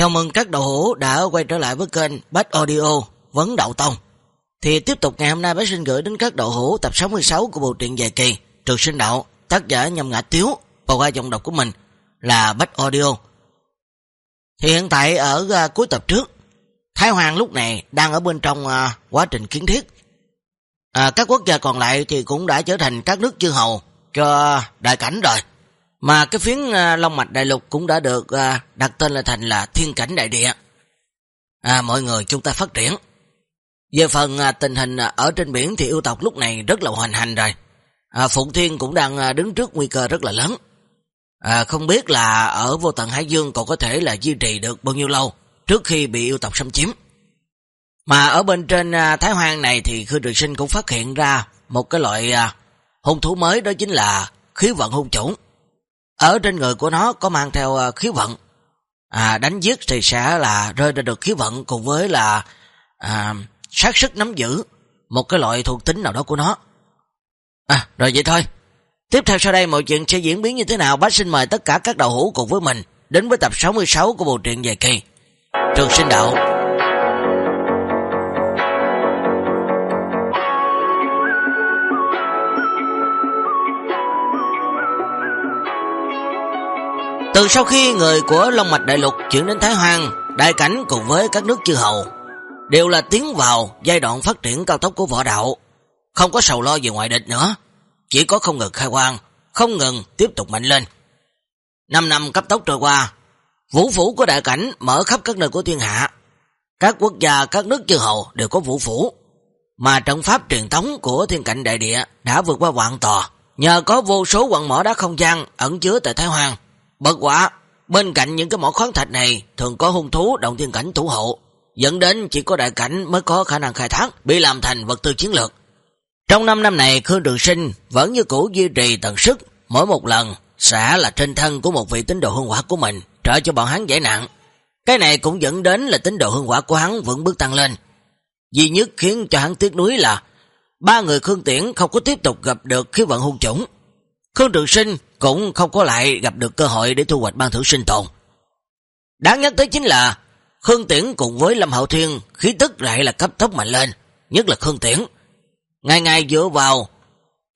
Chào mừng các đầu hữu đã quay trở lại với kênh Bách Audio Vấn Đậu Tông. Thì tiếp tục ngày hôm nay bác xin gửi đến các đầu hữu tập 66 của bộ truyện dài kỳ Trường sinh đạo, tác giả nhầm ngã tiếu và qua giọng đọc của mình là Bách Audio. Thì hiện tại ở à, cuối tập trước, Thái Hoàng lúc này đang ở bên trong à, quá trình kiến thiết. À, các quốc gia còn lại thì cũng đã trở thành các nước chư hầu cho đại cảnh rồi. Mà cái phiến à, Long Mạch Đại Lục cũng đã được à, đặt tên là thành là Thiên Cảnh Đại Địa. À, mọi người chúng ta phát triển. Về phần à, tình hình ở trên biển thì yêu tộc lúc này rất là hoành hành rồi. À, Phụng Thiên cũng đang đứng trước nguy cơ rất là lớn. À, không biết là ở vô tận Hải Dương còn có thể là duy trì được bao nhiêu lâu trước khi bị yêu tộc xâm chiếm. Mà ở bên trên Thái Hoang này thì Khư Trường Sinh cũng phát hiện ra một cái loại hung thú mới đó chính là khí vận hung chủng. Ở trên người của nó có mang theo ờ, khí vận. À, đánh giết thì sẽ là rơi ra được khí vận cùng với là à, sát sức nắm giữ một cái loại thuộc tính nào đó của nó. À, rồi vậy thôi. Tiếp theo sau đây mọi chuyện sẽ diễn biến như thế nào bác xin mời tất cả các đầu hữu cùng với mình đến với tập 66 của bộ truyện dài kỳ. Trường sinh đạo Từ sau khi người của Long Mạch Đại Lục chuyển đến Thái Hoàng, đại cảnh cùng với các nước chư hầu, đều là tiến vào giai đoạn phát triển cao tốc của võ đạo, không có sầu lo về ngoại địch nữa, chỉ có không ngừng khai quang, không ngừng tiếp tục mạnh lên. Năm năm cấp tốc trôi qua, vũ phủ của đại cảnh mở khắp các nơi của thiên hạ, các quốc gia, các nước chư hầu đều có vũ phủ, mà trận pháp truyền thống của thiên cảnh đại địa đã vượt qua hoàn tòa, nhờ có vô số quặng mỏ đá không gian ẩn chứa tại Thái Hoàng Bất quả, bên cạnh những cái mỏ khoáng thạch này thường có hung thú động thiên cảnh thủ hộ, dẫn đến chỉ có đại cảnh mới có khả năng khai thác, bị làm thành vật tư chiến lược. Trong 5 năm này, Khương Trường Sinh vẫn như cũ duy trì tần sức, mỗi một lần sẽ là trên thân của một vị tín đồ hương quả của mình, trợ cho bọn hắn giải nặng. Cái này cũng dẫn đến là tín đồ hương quả của hắn vẫn bước tăng lên. Duy nhất khiến cho hắn tiếc nuối là ba người Khương Tiễn không có tiếp tục gặp được khí vận hung chủng. Khương Trường Sinh cũng không có lại gặp được cơ hội để thu hoạch ban thưởng sinh tồn. Đáng nhắc tới chính là Khương Tiễn cùng với Lâm Hậu Thiên khí tức lại là cấp tốc mạnh lên, nhất là Khương Tiễn. Ngày ngày dựa vào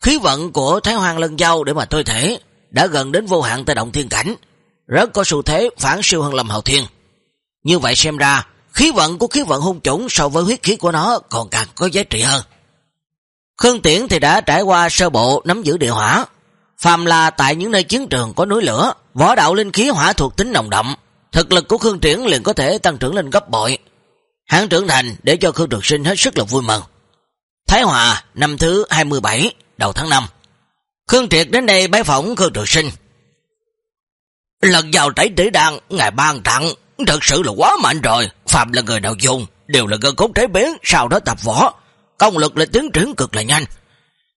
khí vận của Thái Hoàng Lân Giao để mà tôi thể đã gần đến vô hạn tại động thiên cảnh, rất có xu thế phản siêu hơn Lâm Hậu Thiên. Như vậy xem ra, khí vận của khí vận hung chủng so với huyết khí của nó còn càng có giá trị hơn. Khương Tiễn thì đã trải qua sơ bộ nắm giữ địa hỏa, phàm là tại những nơi chiến trường có núi lửa, võ đạo linh khí hỏa thuộc tính nồng đậm, thực lực của Khương Triển liền có thể tăng trưởng lên gấp bội. Hắn trưởng thành để cho Khương Trường Sinh hết sức là vui mừng. Thái Hòa, năm thứ 27, đầu tháng 5. Khương Triệt đến đây bái phỏng Khương Trường Sinh. Lần vào trải tử đàn, ngài ban tặng, thật sự là quá mạnh rồi. Phạm là người nào dùng, đều là gân cốt trái biến, sau đó tập võ. Công lực là tiến triển cực là nhanh.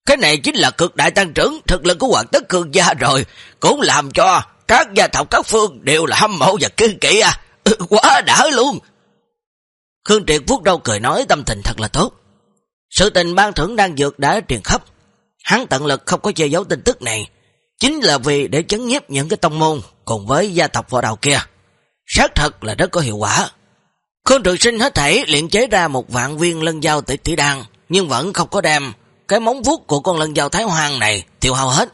Cái này chính là cực đại tăng trưởng thực lực của hoàng tất cương gia rồi, cũng làm cho các gia tộc các phương đều là hâm mộ và kiên kỵ à. Ừ, quá đã luôn. Khương Triệt vuốt đau cười nói tâm tình thật là tốt. Sự tình ban thưởng đang dược đã truyền khắp. Hắn tận lực không có che giấu tin tức này, chính là vì để chấn nhiếp những cái tông môn cùng với gia tộc võ đạo kia. xác thật là rất có hiệu quả. Khương Trường Sinh hết thảy luyện chế ra một vạn viên lân giao tỷ tỷ đan, nhưng vẫn không có đem cái móng vuốt của con lân dao thái hoàng này tiêu hao hết.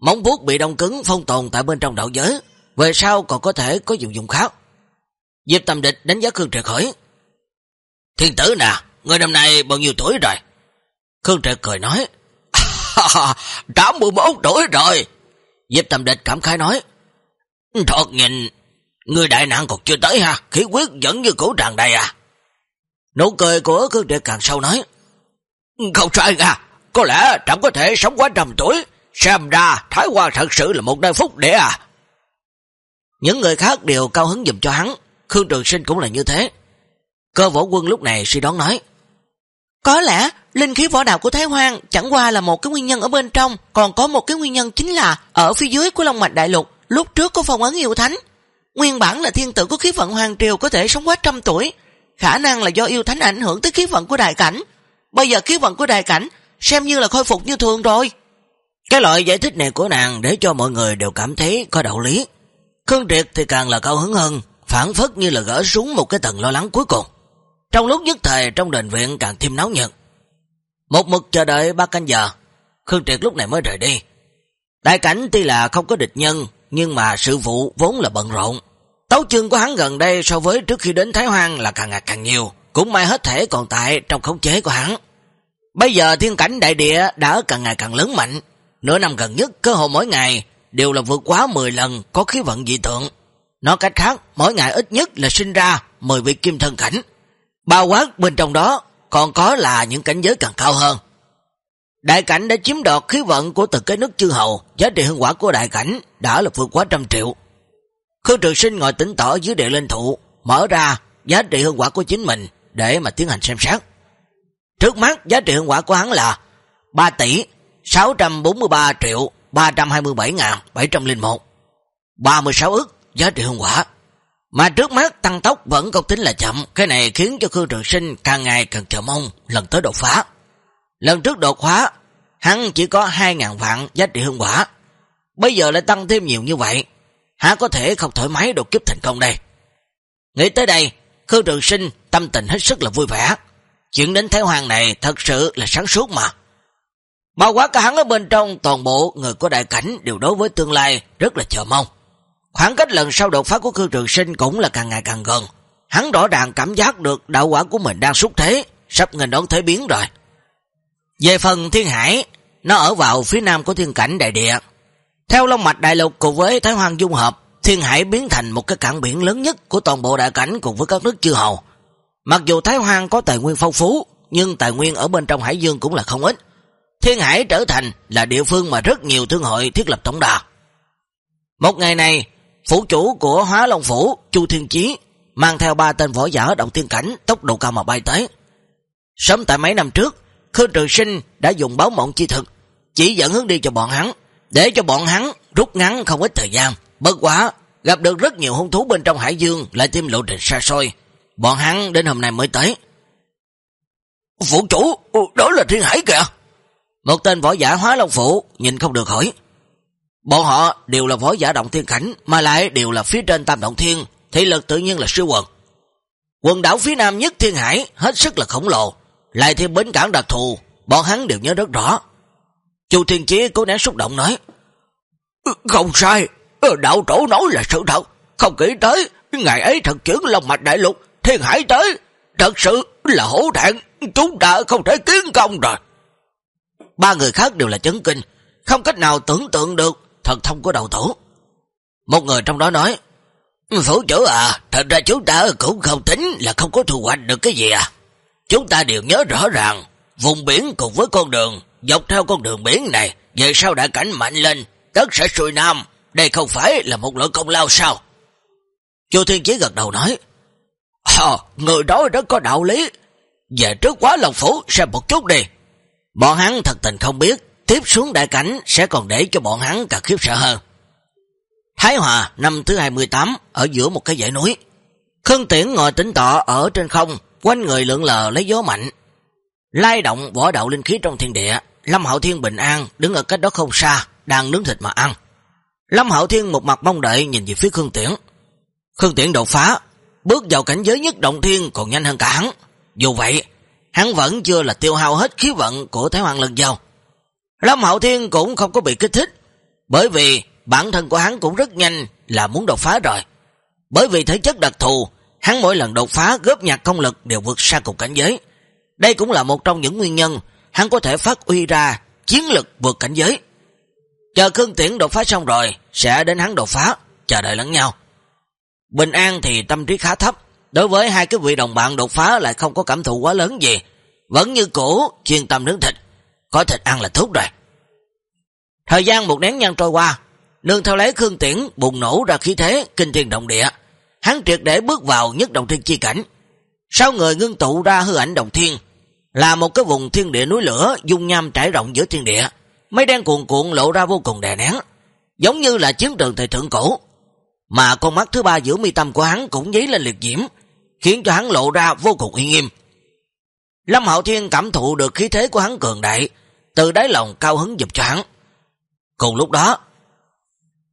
Móng vuốt bị đông cứng phong tồn tại bên trong đạo giới, về sau còn có thể có dụng dụng khác. Diệp Tâm Địch đánh giá Khương Triệt khởi Thiên tử nè, người năm nay bao nhiêu tuổi rồi? Khương Triệt cười nói. 84 tuổi rồi. Diệp Tâm Địch cảm khai nói. Thật nhìn, người đại nạn còn chưa tới ha, khí quyết vẫn như cũ tràn đầy à. Nụ cười của Khương Triệt càng sâu nói. Không sai à, có lẽ chẳng có thể sống quá trăm tuổi, xem ra Thái Hoa thật sự là một nơi phúc địa à. Những người khác đều cao hứng dùm cho hắn, Khương Trường Sinh cũng là như thế. Cơ võ quân lúc này suy đoán nói, có lẽ linh khí võ đạo của Thái Hoang chẳng qua là một cái nguyên nhân ở bên trong, còn có một cái nguyên nhân chính là ở phía dưới của Long Mạch Đại Lục, lúc trước có phong ấn yêu thánh. Nguyên bản là thiên tử của khí vận Hoàng Triều có thể sống quá trăm tuổi, khả năng là do yêu thánh ảnh hưởng tới khí vận của đại cảnh, Bây giờ khí vận của đại cảnh xem như là khôi phục như thường rồi. Cái loại giải thích này của nàng để cho mọi người đều cảm thấy có đạo lý. Khương Triệt thì càng là cao hứng hơn, phản phất như là gỡ xuống một cái tầng lo lắng cuối cùng. Trong lúc nhất thời trong đền viện càng thêm náo nhiệt. Một mực chờ đợi ba canh giờ, Khương Triệt lúc này mới rời đi. Đại cảnh tuy là không có địch nhân, nhưng mà sự vụ vốn là bận rộn. Tấu chương của hắn gần đây so với trước khi đến Thái Hoang là càng ngày càng nhiều, cũng may hết thể còn tại trong khống chế của hắn. Bây giờ thiên cảnh đại địa đã càng ngày càng lớn mạnh, nửa năm gần nhất cơ hội mỗi ngày đều là vượt quá 10 lần có khí vận dị tượng. Nói cách khác, mỗi ngày ít nhất là sinh ra 10 vị kim thân cảnh. Bao quát bên trong đó còn có là những cảnh giới càng cao hơn. Đại cảnh đã chiếm đoạt khí vận của từ cái nước chư hầu, giá trị hương quả của đại cảnh đã là vượt quá trăm triệu. Khương Trường Sinh ngồi tỉnh tỏ dưới địa linh thụ, mở ra giá trị hương quả của chính mình để mà tiến hành xem xét. Trước mắt giá trị hương quả của hắn là 3 tỷ 643 triệu 327 ngàn 701 36 ức giá trị hương quả. Mà trước mắt tăng tốc vẫn không tính là chậm, cái này khiến cho Khương Trường Sinh càng ngày càng chờ mong lần tới đột phá. Lần trước đột phá, hắn chỉ có 2.000 vạn giá trị hương quả. Bây giờ lại tăng thêm nhiều như vậy, hắn có thể không thoải mái đột kiếp thành công đây. Nghĩ tới đây, Khương Trường Sinh tâm tình hết sức là vui vẻ. Chuyện đến Thái Hoàng này thật sự là sáng suốt mà. Bao quát cả hắn ở bên trong toàn bộ người của đại cảnh đều đối với tương lai rất là chờ mong. Khoảng cách lần sau đột phá của Khương Trường Sinh cũng là càng ngày càng gần. Hắn rõ ràng cảm giác được đạo quả của mình đang xúc thế, sắp nghìn đón thế biến rồi. Về phần thiên hải, nó ở vào phía nam của thiên cảnh đại địa. Theo Long Mạch Đại Lục cùng với Thái Hoàng Dung Hợp, thiên hải biến thành một cái cảng biển lớn nhất của toàn bộ đại cảnh cùng với các nước chư hầu. Mặc dù Thái Hoàng có tài nguyên phong phú, nhưng tài nguyên ở bên trong hải dương cũng là không ít. Thiên hải trở thành là địa phương mà rất nhiều thương hội thiết lập tổng đà. Một ngày này, phủ chủ của Hóa Long Phủ, Chu Thiên Chí, mang theo ba tên võ giả động tiên cảnh tốc độ cao mà bay tới. Sớm tại mấy năm trước, Khương Trường Sinh đã dùng báo mộng chi thực, chỉ dẫn hướng đi cho bọn hắn, để cho bọn hắn rút ngắn không ít thời gian. Bất quả, gặp được rất nhiều hung thú bên trong hải dương lại thêm lộ trình xa xôi. Bọn hắn đến hôm nay mới tới. phụ chủ, đó là thiên hải kìa. Một tên võ giả hóa long phụ nhìn không được hỏi. Bọn họ đều là võ giả động thiên cảnh, mà lại đều là phía trên tam động thiên, thị lực tự nhiên là siêu quần. Quần đảo phía nam nhất thiên hải hết sức là khổng lồ, lại thêm bến cảng đặc thù, bọn hắn đều nhớ rất rõ. Chu Thiên Chí cố nén xúc động nói, Không sai, đạo tổ nói là sự thật, không nghĩ tới, ngày ấy thật chuyển lòng mạch đại lục, thiên hải tới, thật sự là hổ thẹn, chúng ta không thể kiến công rồi. Ba người khác đều là chấn kinh, không cách nào tưởng tượng được thần thông của đầu tổ. Một người trong đó nói, Phủ chủ à, thật ra chúng ta cũng không tính là không có thu hoạch được cái gì à. Chúng ta đều nhớ rõ ràng, vùng biển cùng với con đường, dọc theo con đường biển này, về sau đã cảnh mạnh lên, tất sẽ xuôi nam, đây không phải là một lỗi công lao sao? Chu Thiên Chí gật đầu nói, Ờ, người đó rất có đạo lý, về trước quá lòng phủ xem một chút đi. Bọn hắn thật tình không biết, tiếp xuống đại cảnh sẽ còn để cho bọn hắn càng khiếp sợ hơn. Thái Hòa năm thứ 28 ở giữa một cái dãy núi. Khương Tiễn ngồi tính tọa ở trên không, quanh người lượng lờ lấy gió mạnh. Lai động võ đạo linh khí trong thiên địa, Lâm Hạo Thiên bình an đứng ở cách đó không xa, đang nướng thịt mà ăn. Lâm Hạo Thiên một mặt mong đợi nhìn về phía Khương Tiễn. Khương Tiễn đột phá, bước vào cảnh giới nhất động thiên còn nhanh hơn cả hắn. Dù vậy, hắn vẫn chưa là tiêu hao hết khí vận của Thái Hoàng lần giao. Lâm Hạo Thiên cũng không có bị kích thích, bởi vì bản thân của hắn cũng rất nhanh là muốn đột phá rồi. Bởi vì thể chất đặc thù, hắn mỗi lần đột phá góp nhặt công lực đều vượt xa cục cảnh giới. Đây cũng là một trong những nguyên nhân hắn có thể phát uy ra chiến lực vượt cảnh giới. Chờ Khương Tiễn đột phá xong rồi, sẽ đến hắn đột phá, chờ đợi lẫn nhau. Bình An thì tâm trí khá thấp, đối với hai cái vị đồng bạn đột phá lại không có cảm thụ quá lớn gì, vẫn như cũ chuyên tâm nướng thịt, có thịt ăn là thuốc rồi. Thời gian một nén nhang trôi qua, nương theo lấy Khương Tiễn bùng nổ ra khí thế kinh thiên động địa, hắn triệt để bước vào nhất đồng thiên chi cảnh. Sau người ngưng tụ ra hư ảnh đồng thiên, là một cái vùng thiên địa núi lửa dung nham trải rộng giữa thiên địa, mây đen cuồn cuộn lộ ra vô cùng đè nén, giống như là chiến trường thời thượng cổ. Mà con mắt thứ ba giữa mi tâm của hắn cũng dấy lên liệt diễm, khiến cho hắn lộ ra vô cùng uy nghiêm. Lâm Hạo Thiên cảm thụ được khí thế của hắn cường đại, từ đáy lòng cao hứng giúp cho hắn. Cùng lúc đó,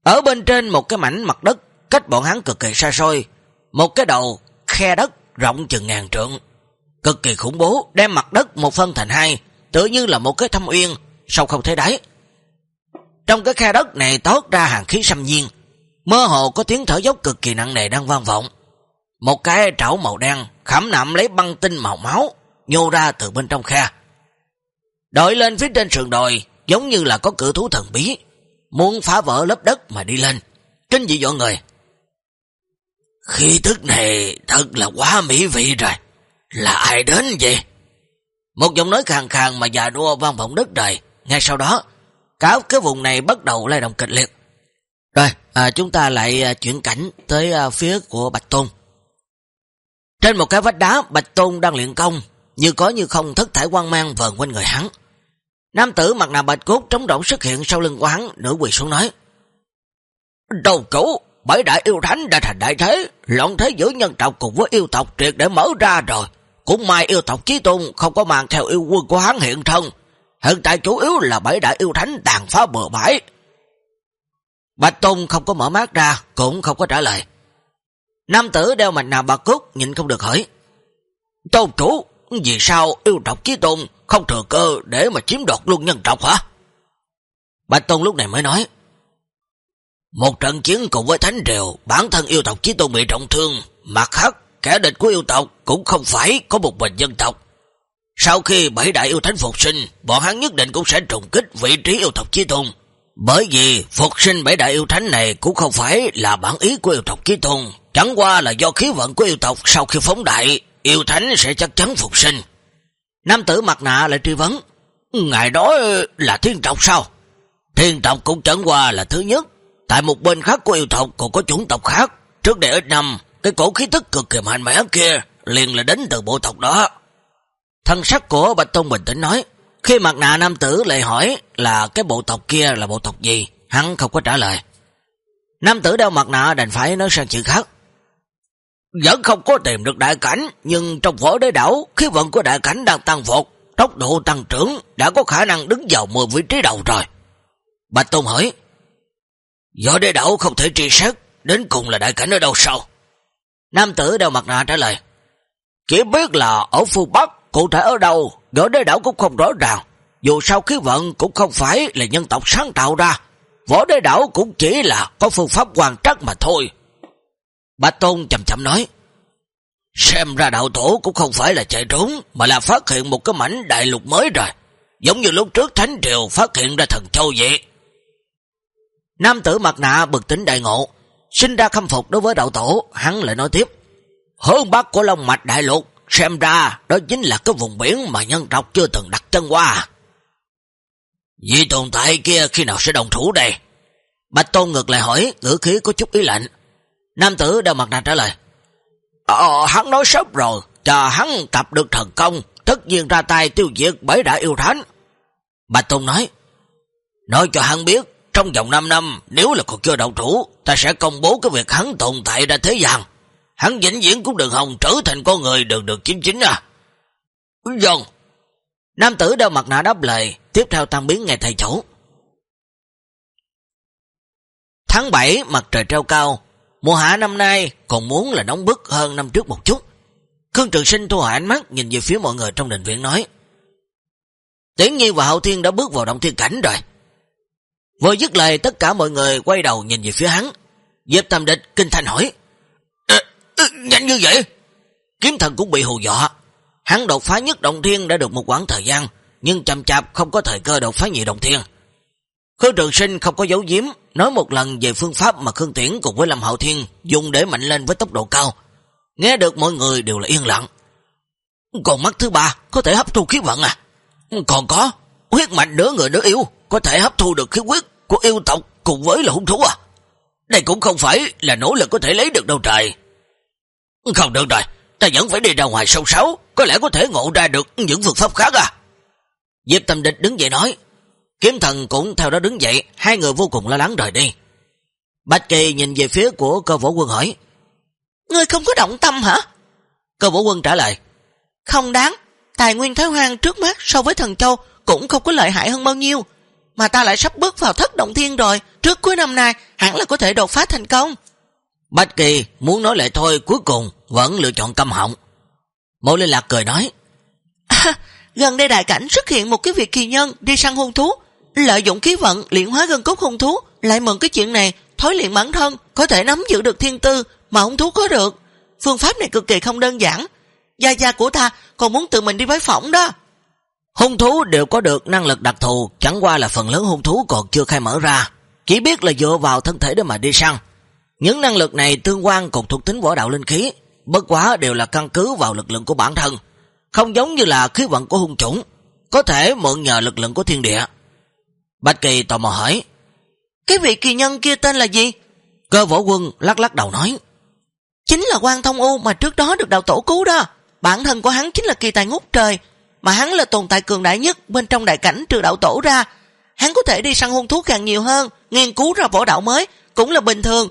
ở bên trên một cái mảnh mặt đất cách bọn hắn cực kỳ xa xôi, một cái đầu khe đất rộng chừng ngàn trượng, cực kỳ khủng bố, đem mặt đất một phân thành hai, tự như là một cái thâm uyên, sâu không thấy đáy. Trong cái khe đất này tót ra hàng khí xâm nhiên, mơ hồ có tiếng thở dốc cực kỳ nặng nề đang vang vọng. Một cái trảo màu đen khảm nạm lấy băng tinh màu máu, nhô ra từ bên trong khe. Đội lên phía trên sườn đồi, giống như là có cử thú thần bí, muốn phá vỡ lớp đất mà đi lên. Kinh dị dọn người. Khi thức này thật là quá mỹ vị rồi. Là ai đến vậy? Một giọng nói khàng khàng mà già đua vang vọng đất trời. Ngay sau đó, cả cái vùng này bắt đầu lay động kịch liệt. Rồi, à, chúng ta lại à, chuyển cảnh tới à, phía của Bạch Tôn. Trên một cái vách đá, Bạch Tôn đang luyện công, như có như không thất thải quan mang vờn quanh người hắn. Nam tử mặt nạ bạch cốt trống rỗng xuất hiện sau lưng của hắn, nửa quỳ xuống nói. Đầu cũ bảy đại yêu thánh đã thành đại thế, loạn thế giữa nhân tộc cùng với yêu tộc triệt để mở ra rồi. Cũng may yêu tộc Chí Tôn không có mang theo yêu quân của hắn hiện thân. Hiện tại chủ yếu là bảy đại yêu thánh tàn phá bừa bãi. Bạch Tôn không có mở mắt ra, cũng không có trả lời. Nam tử đeo mạch nạ bạc cốt, nhìn không được hỏi. Tôn chủ, vì sao yêu tộc Chí Tôn không thừa cơ để mà chiếm đoạt luôn nhân tộc hả? Bạch Tôn lúc này mới nói. Một trận chiến cùng với Thánh Triều, bản thân yêu tộc Chí Tôn bị trọng thương, mặt khác, kẻ địch của yêu tộc cũng không phải có một mình dân tộc. Sau khi bảy đại yêu thánh phục sinh, bọn hắn nhất định cũng sẽ trùng kích vị trí yêu tộc Chí Tôn. Bởi vì phục sinh bảy đại yêu thánh này cũng không phải là bản ý của yêu tộc Chí Tôn, chẳng qua là do khí vận của yêu tộc sau khi phóng đại, yêu thánh sẽ chắc chắn phục sinh. Nam tử mặt nạ lại truy vấn, Ngài đó là thiên tộc sao? Thiên tộc cũng chẳng qua là thứ nhất, tại một bên khác của yêu tộc còn có chủng tộc khác. Trước đây ít năm, cái cổ khí tức cực kỳ mạnh mẽ kia liền là đến từ bộ tộc đó. Thân sắc của Bạch Tông bình tĩnh nói, khi mặt nạ nam tử lại hỏi là cái bộ tộc kia là bộ tộc gì, hắn không có trả lời. Nam tử đeo mặt nạ đành phải nói sang chuyện khác. Vẫn không có tìm được đại cảnh, nhưng trong võ đế đảo, khí vận của đại cảnh đang tăng vọt, tốc độ tăng trưởng đã có khả năng đứng vào 10 vị trí đầu rồi. Bạch Tôn hỏi, võ đế đảo không thể truy xét, đến cùng là đại cảnh ở đâu sao? Nam tử đeo mặt nạ trả lời, chỉ biết là ở phương Bắc, cụ thể ở đâu, gỡ đế đảo cũng không rõ ràng, dù sao khí vận cũng không phải là nhân tộc sáng tạo ra, võ đế đảo cũng chỉ là có phương pháp quan trắc mà thôi. Bạch Tôn chậm chậm nói, xem ra đạo tổ cũng không phải là chạy trốn, mà là phát hiện một cái mảnh đại lục mới rồi, giống như lúc trước Thánh Triều phát hiện ra thần châu vậy. Nam tử mặt nạ bực tính đại ngộ, sinh ra khâm phục đối với đạo tổ, hắn lại nói tiếp, hướng bắc của Long Mạch Đại Lục, xem ra đó chính là cái vùng biển mà nhân tộc chưa từng đặt chân qua. Vì tồn tại kia khi nào sẽ đồng thủ đây? Bạch Tôn ngược lại hỏi, ngữ khí có chút ý lạnh. Nam tử đeo mặt nạ trả lời. Ờ, hắn nói sớm rồi, chờ hắn tập được thần công, tất nhiên ra tay tiêu diệt bởi đã yêu thánh. Bạch Tôn nói, nói cho hắn biết, trong vòng 5 năm, nếu là còn chưa đồng thủ, ta sẽ công bố cái việc hắn tồn tại ra thế gian. Hắn vĩnh viễn cũng đừng hồng trở thành con người đừng được chính chính à. Vâng. Nam tử đeo mặt nạ đáp lời, tiếp theo tăng biến ngày thầy chủ. Tháng 7, mặt trời treo cao, Mùa hạ năm nay còn muốn là nóng bức hơn năm trước một chút. Khương Trường Sinh thu hồi ánh mắt nhìn về phía mọi người trong đình viện nói. Tiễn Nhi và Hậu Thiên đã bước vào động thiên cảnh rồi. Vừa dứt lời tất cả mọi người quay đầu nhìn về phía hắn. Diệp Tam Địch kinh thanh hỏi. Nhanh như vậy? Kiếm thần cũng bị hù dọa. Hắn đột phá nhất động thiên đã được một quãng thời gian, nhưng chậm chạp không có thời cơ đột phá nhị động thiên. Khương Trường Sinh không có dấu giếm, nói một lần về phương pháp mà Khương Tiễn cùng với Lâm Hậu Thiên dùng để mạnh lên với tốc độ cao. Nghe được mọi người đều là yên lặng. Còn mắt thứ ba có thể hấp thu khí vận à? Còn có, huyết mạch nửa người nửa yêu có thể hấp thu được khí huyết của yêu tộc cùng với là hung thú à? Đây cũng không phải là nỗ lực có thể lấy được đâu trời. Không được rồi, ta vẫn phải đi ra ngoài sâu sáu, có lẽ có thể ngộ ra được những phương pháp khác à? Diệp Tâm Địch đứng dậy nói, Kiếm thần cũng theo đó đứng dậy, hai người vô cùng lo lắng rời đi. Bạch Kỳ nhìn về phía của cơ võ quân hỏi, Ngươi không có động tâm hả? Cơ võ quân trả lời, Không đáng, tài nguyên thái hoang trước mắt so với thần châu cũng không có lợi hại hơn bao nhiêu. Mà ta lại sắp bước vào thất động thiên rồi, trước cuối năm nay hẳn là có thể đột phá thành công. Bạch Kỳ muốn nói lại thôi cuối cùng vẫn lựa chọn câm họng. Mộ Linh Lạc cười nói. À, gần đây đại cảnh xuất hiện một cái việc kỳ nhân đi săn hung thú, lợi dụng khí vận luyện hóa gân cốt hung thú, lại mừng cái chuyện này thối luyện bản thân, có thể nắm giữ được thiên tư mà hung thú có được. Phương pháp này cực kỳ không đơn giản. Gia gia của ta còn muốn tự mình đi bái phỏng đó. Hung thú đều có được năng lực đặc thù, chẳng qua là phần lớn hung thú còn chưa khai mở ra. Chỉ biết là dựa vào thân thể để mà đi săn. Những năng lực này tương quan cùng thuộc tính võ đạo linh khí, bất quá đều là căn cứ vào lực lượng của bản thân. Không giống như là khí vận của hung chủng, có thể mượn nhờ lực lượng của thiên địa. Bạch Kỳ tò mò hỏi, Cái vị kỳ nhân kia tên là gì? Cơ võ quân lắc lắc đầu nói, Chính là quan thông u mà trước đó được đạo tổ cứu đó. Bản thân của hắn chính là kỳ tài ngút trời, mà hắn là tồn tại cường đại nhất bên trong đại cảnh trừ đạo tổ ra. Hắn có thể đi săn hung thú càng nhiều hơn, nghiên cứu ra võ đạo mới, cũng là bình thường.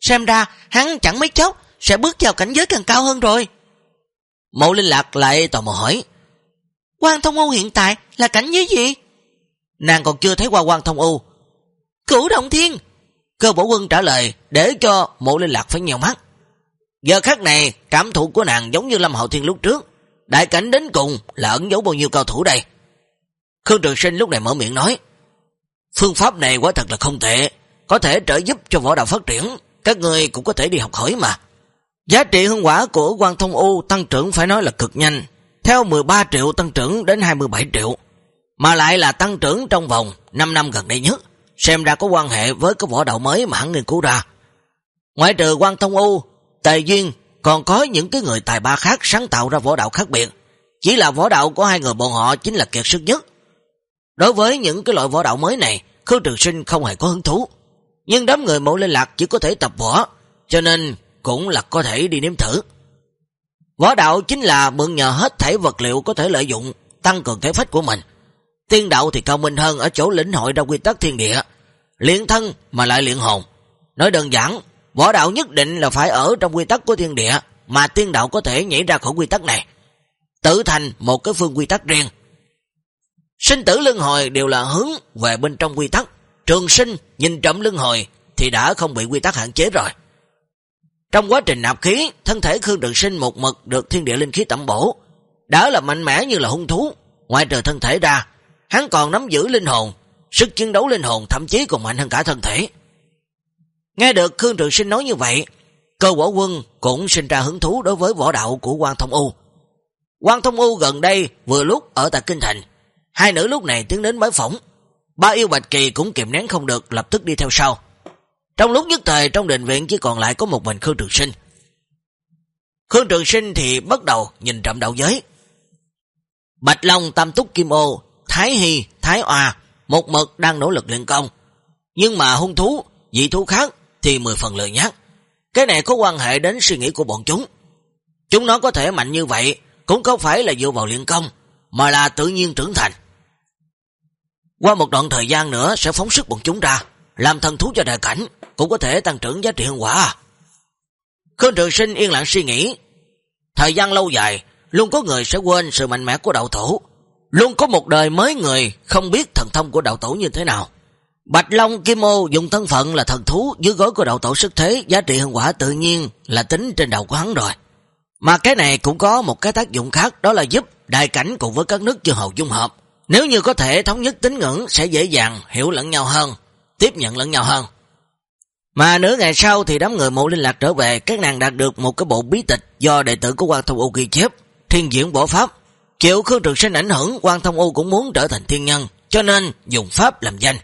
Xem ra, hắn chẳng mấy chốc, sẽ bước vào cảnh giới càng cao hơn rồi. Mộ Linh Lạc lại tò mò hỏi, Quan Thông U hiện tại là cảnh giới gì? Nàng còn chưa thấy qua Quan Thông U. Cửu Động Thiên. Cơ bổ quân trả lời để cho mộ Linh Lạc phải nhiều mắt. Giờ khắc này, cảm thụ của nàng giống như Lâm Hậu Thiên lúc trước. Đại cảnh đến cùng là ẩn giấu bao nhiêu cao thủ đây. Khương Trường Sinh lúc này mở miệng nói, phương pháp này quá thật là không tệ, có thể trợ giúp cho võ đạo phát triển, các người cũng có thể đi học hỏi mà. Giá trị hương quả của quan thông U tăng trưởng phải nói là cực nhanh, theo 13 triệu tăng trưởng đến 27 triệu, mà lại là tăng trưởng trong vòng 5 năm gần đây nhất, xem ra có quan hệ với cái võ đạo mới mà hắn nghiên cứu ra. Ngoại trừ quan thông U, Tề Duyên còn có những cái người tài ba khác sáng tạo ra võ đạo khác biệt. Chỉ là võ đạo của hai người bọn họ chính là kiệt sức nhất. Đối với những cái loại võ đạo mới này, Khương Trường Sinh không hề có hứng thú. Nhưng đám người mẫu linh lạc chỉ có thể tập võ, cho nên cũng là có thể đi nếm thử. Võ đạo chính là mượn nhờ hết thể vật liệu có thể lợi dụng, tăng cường thể phách của mình. Tiên đạo thì cao minh hơn ở chỗ lĩnh hội ra quy tắc thiên địa, luyện thân mà lại luyện hồn. Nói đơn giản, võ đạo nhất định là phải ở trong quy tắc của thiên địa, mà tiên đạo có thể nhảy ra khỏi quy tắc này. Tự thành một cái phương quy tắc riêng. Sinh tử lưng hồi đều là hướng về bên trong quy tắc. Trường sinh nhìn trộm lưng hồi thì đã không bị quy tắc hạn chế rồi. Trong quá trình nạp khí, thân thể Khương Trường Sinh một mực được thiên địa linh khí tẩm bổ. Đã là mạnh mẽ như là hung thú. Ngoài trừ thân thể ra, hắn còn nắm giữ linh hồn. Sức chiến đấu linh hồn thậm chí còn mạnh hơn cả thân thể. Nghe được Khương Trường Sinh nói như vậy, cơ võ quân cũng sinh ra hứng thú đối với võ đạo của quan Thông U. quan Thông U gần đây vừa lúc ở tại Kinh Thành, hai nữ lúc này tiến đến bái phỏng. Ba yêu Bạch Kỳ cũng kiềm nén không được lập tức đi theo sau. Trong lúc nhất thời trong đình viện chỉ còn lại có một mình Khương Trường Sinh. Khương Trường Sinh thì bắt đầu nhìn trộm đạo giới. Bạch Long, Tam Túc Kim Ô, Thái Hy, Thái Oa, một mực đang nỗ lực luyện công. Nhưng mà hung thú, dị thú khác thì mười phần lười nhát. Cái này có quan hệ đến suy nghĩ của bọn chúng. Chúng nó có thể mạnh như vậy cũng không phải là dựa vào luyện công, mà là tự nhiên trưởng thành. Qua một đoạn thời gian nữa sẽ phóng sức bọn chúng ra, làm thần thú cho đại cảnh, cũng có thể tăng trưởng giá trị hương quả. Khương Trường Sinh yên lặng suy nghĩ. Thời gian lâu dài, luôn có người sẽ quên sự mạnh mẽ của đạo tổ. Luôn có một đời mới người không biết thần thông của đạo tổ như thế nào. Bạch Long Kim Ô dùng thân phận là thần thú dưới gối của đạo tổ sức thế, giá trị hương quả tự nhiên là tính trên đầu của hắn rồi. Mà cái này cũng có một cái tác dụng khác đó là giúp đại cảnh cùng với các nước chưa hầu dung hợp. Nếu như có thể thống nhất tính ngưỡng sẽ dễ dàng hiểu lẫn nhau hơn, tiếp nhận lẫn nhau hơn. Mà nửa ngày sau thì đám người mộ linh lạc trở về, các nàng đạt được một cái bộ bí tịch do đệ tử của quan thông U ghi chép, thiên diễn võ pháp. Chịu Khương Trường Sinh ảnh hưởng, quan thông U cũng muốn trở thành thiên nhân, cho nên dùng pháp làm danh.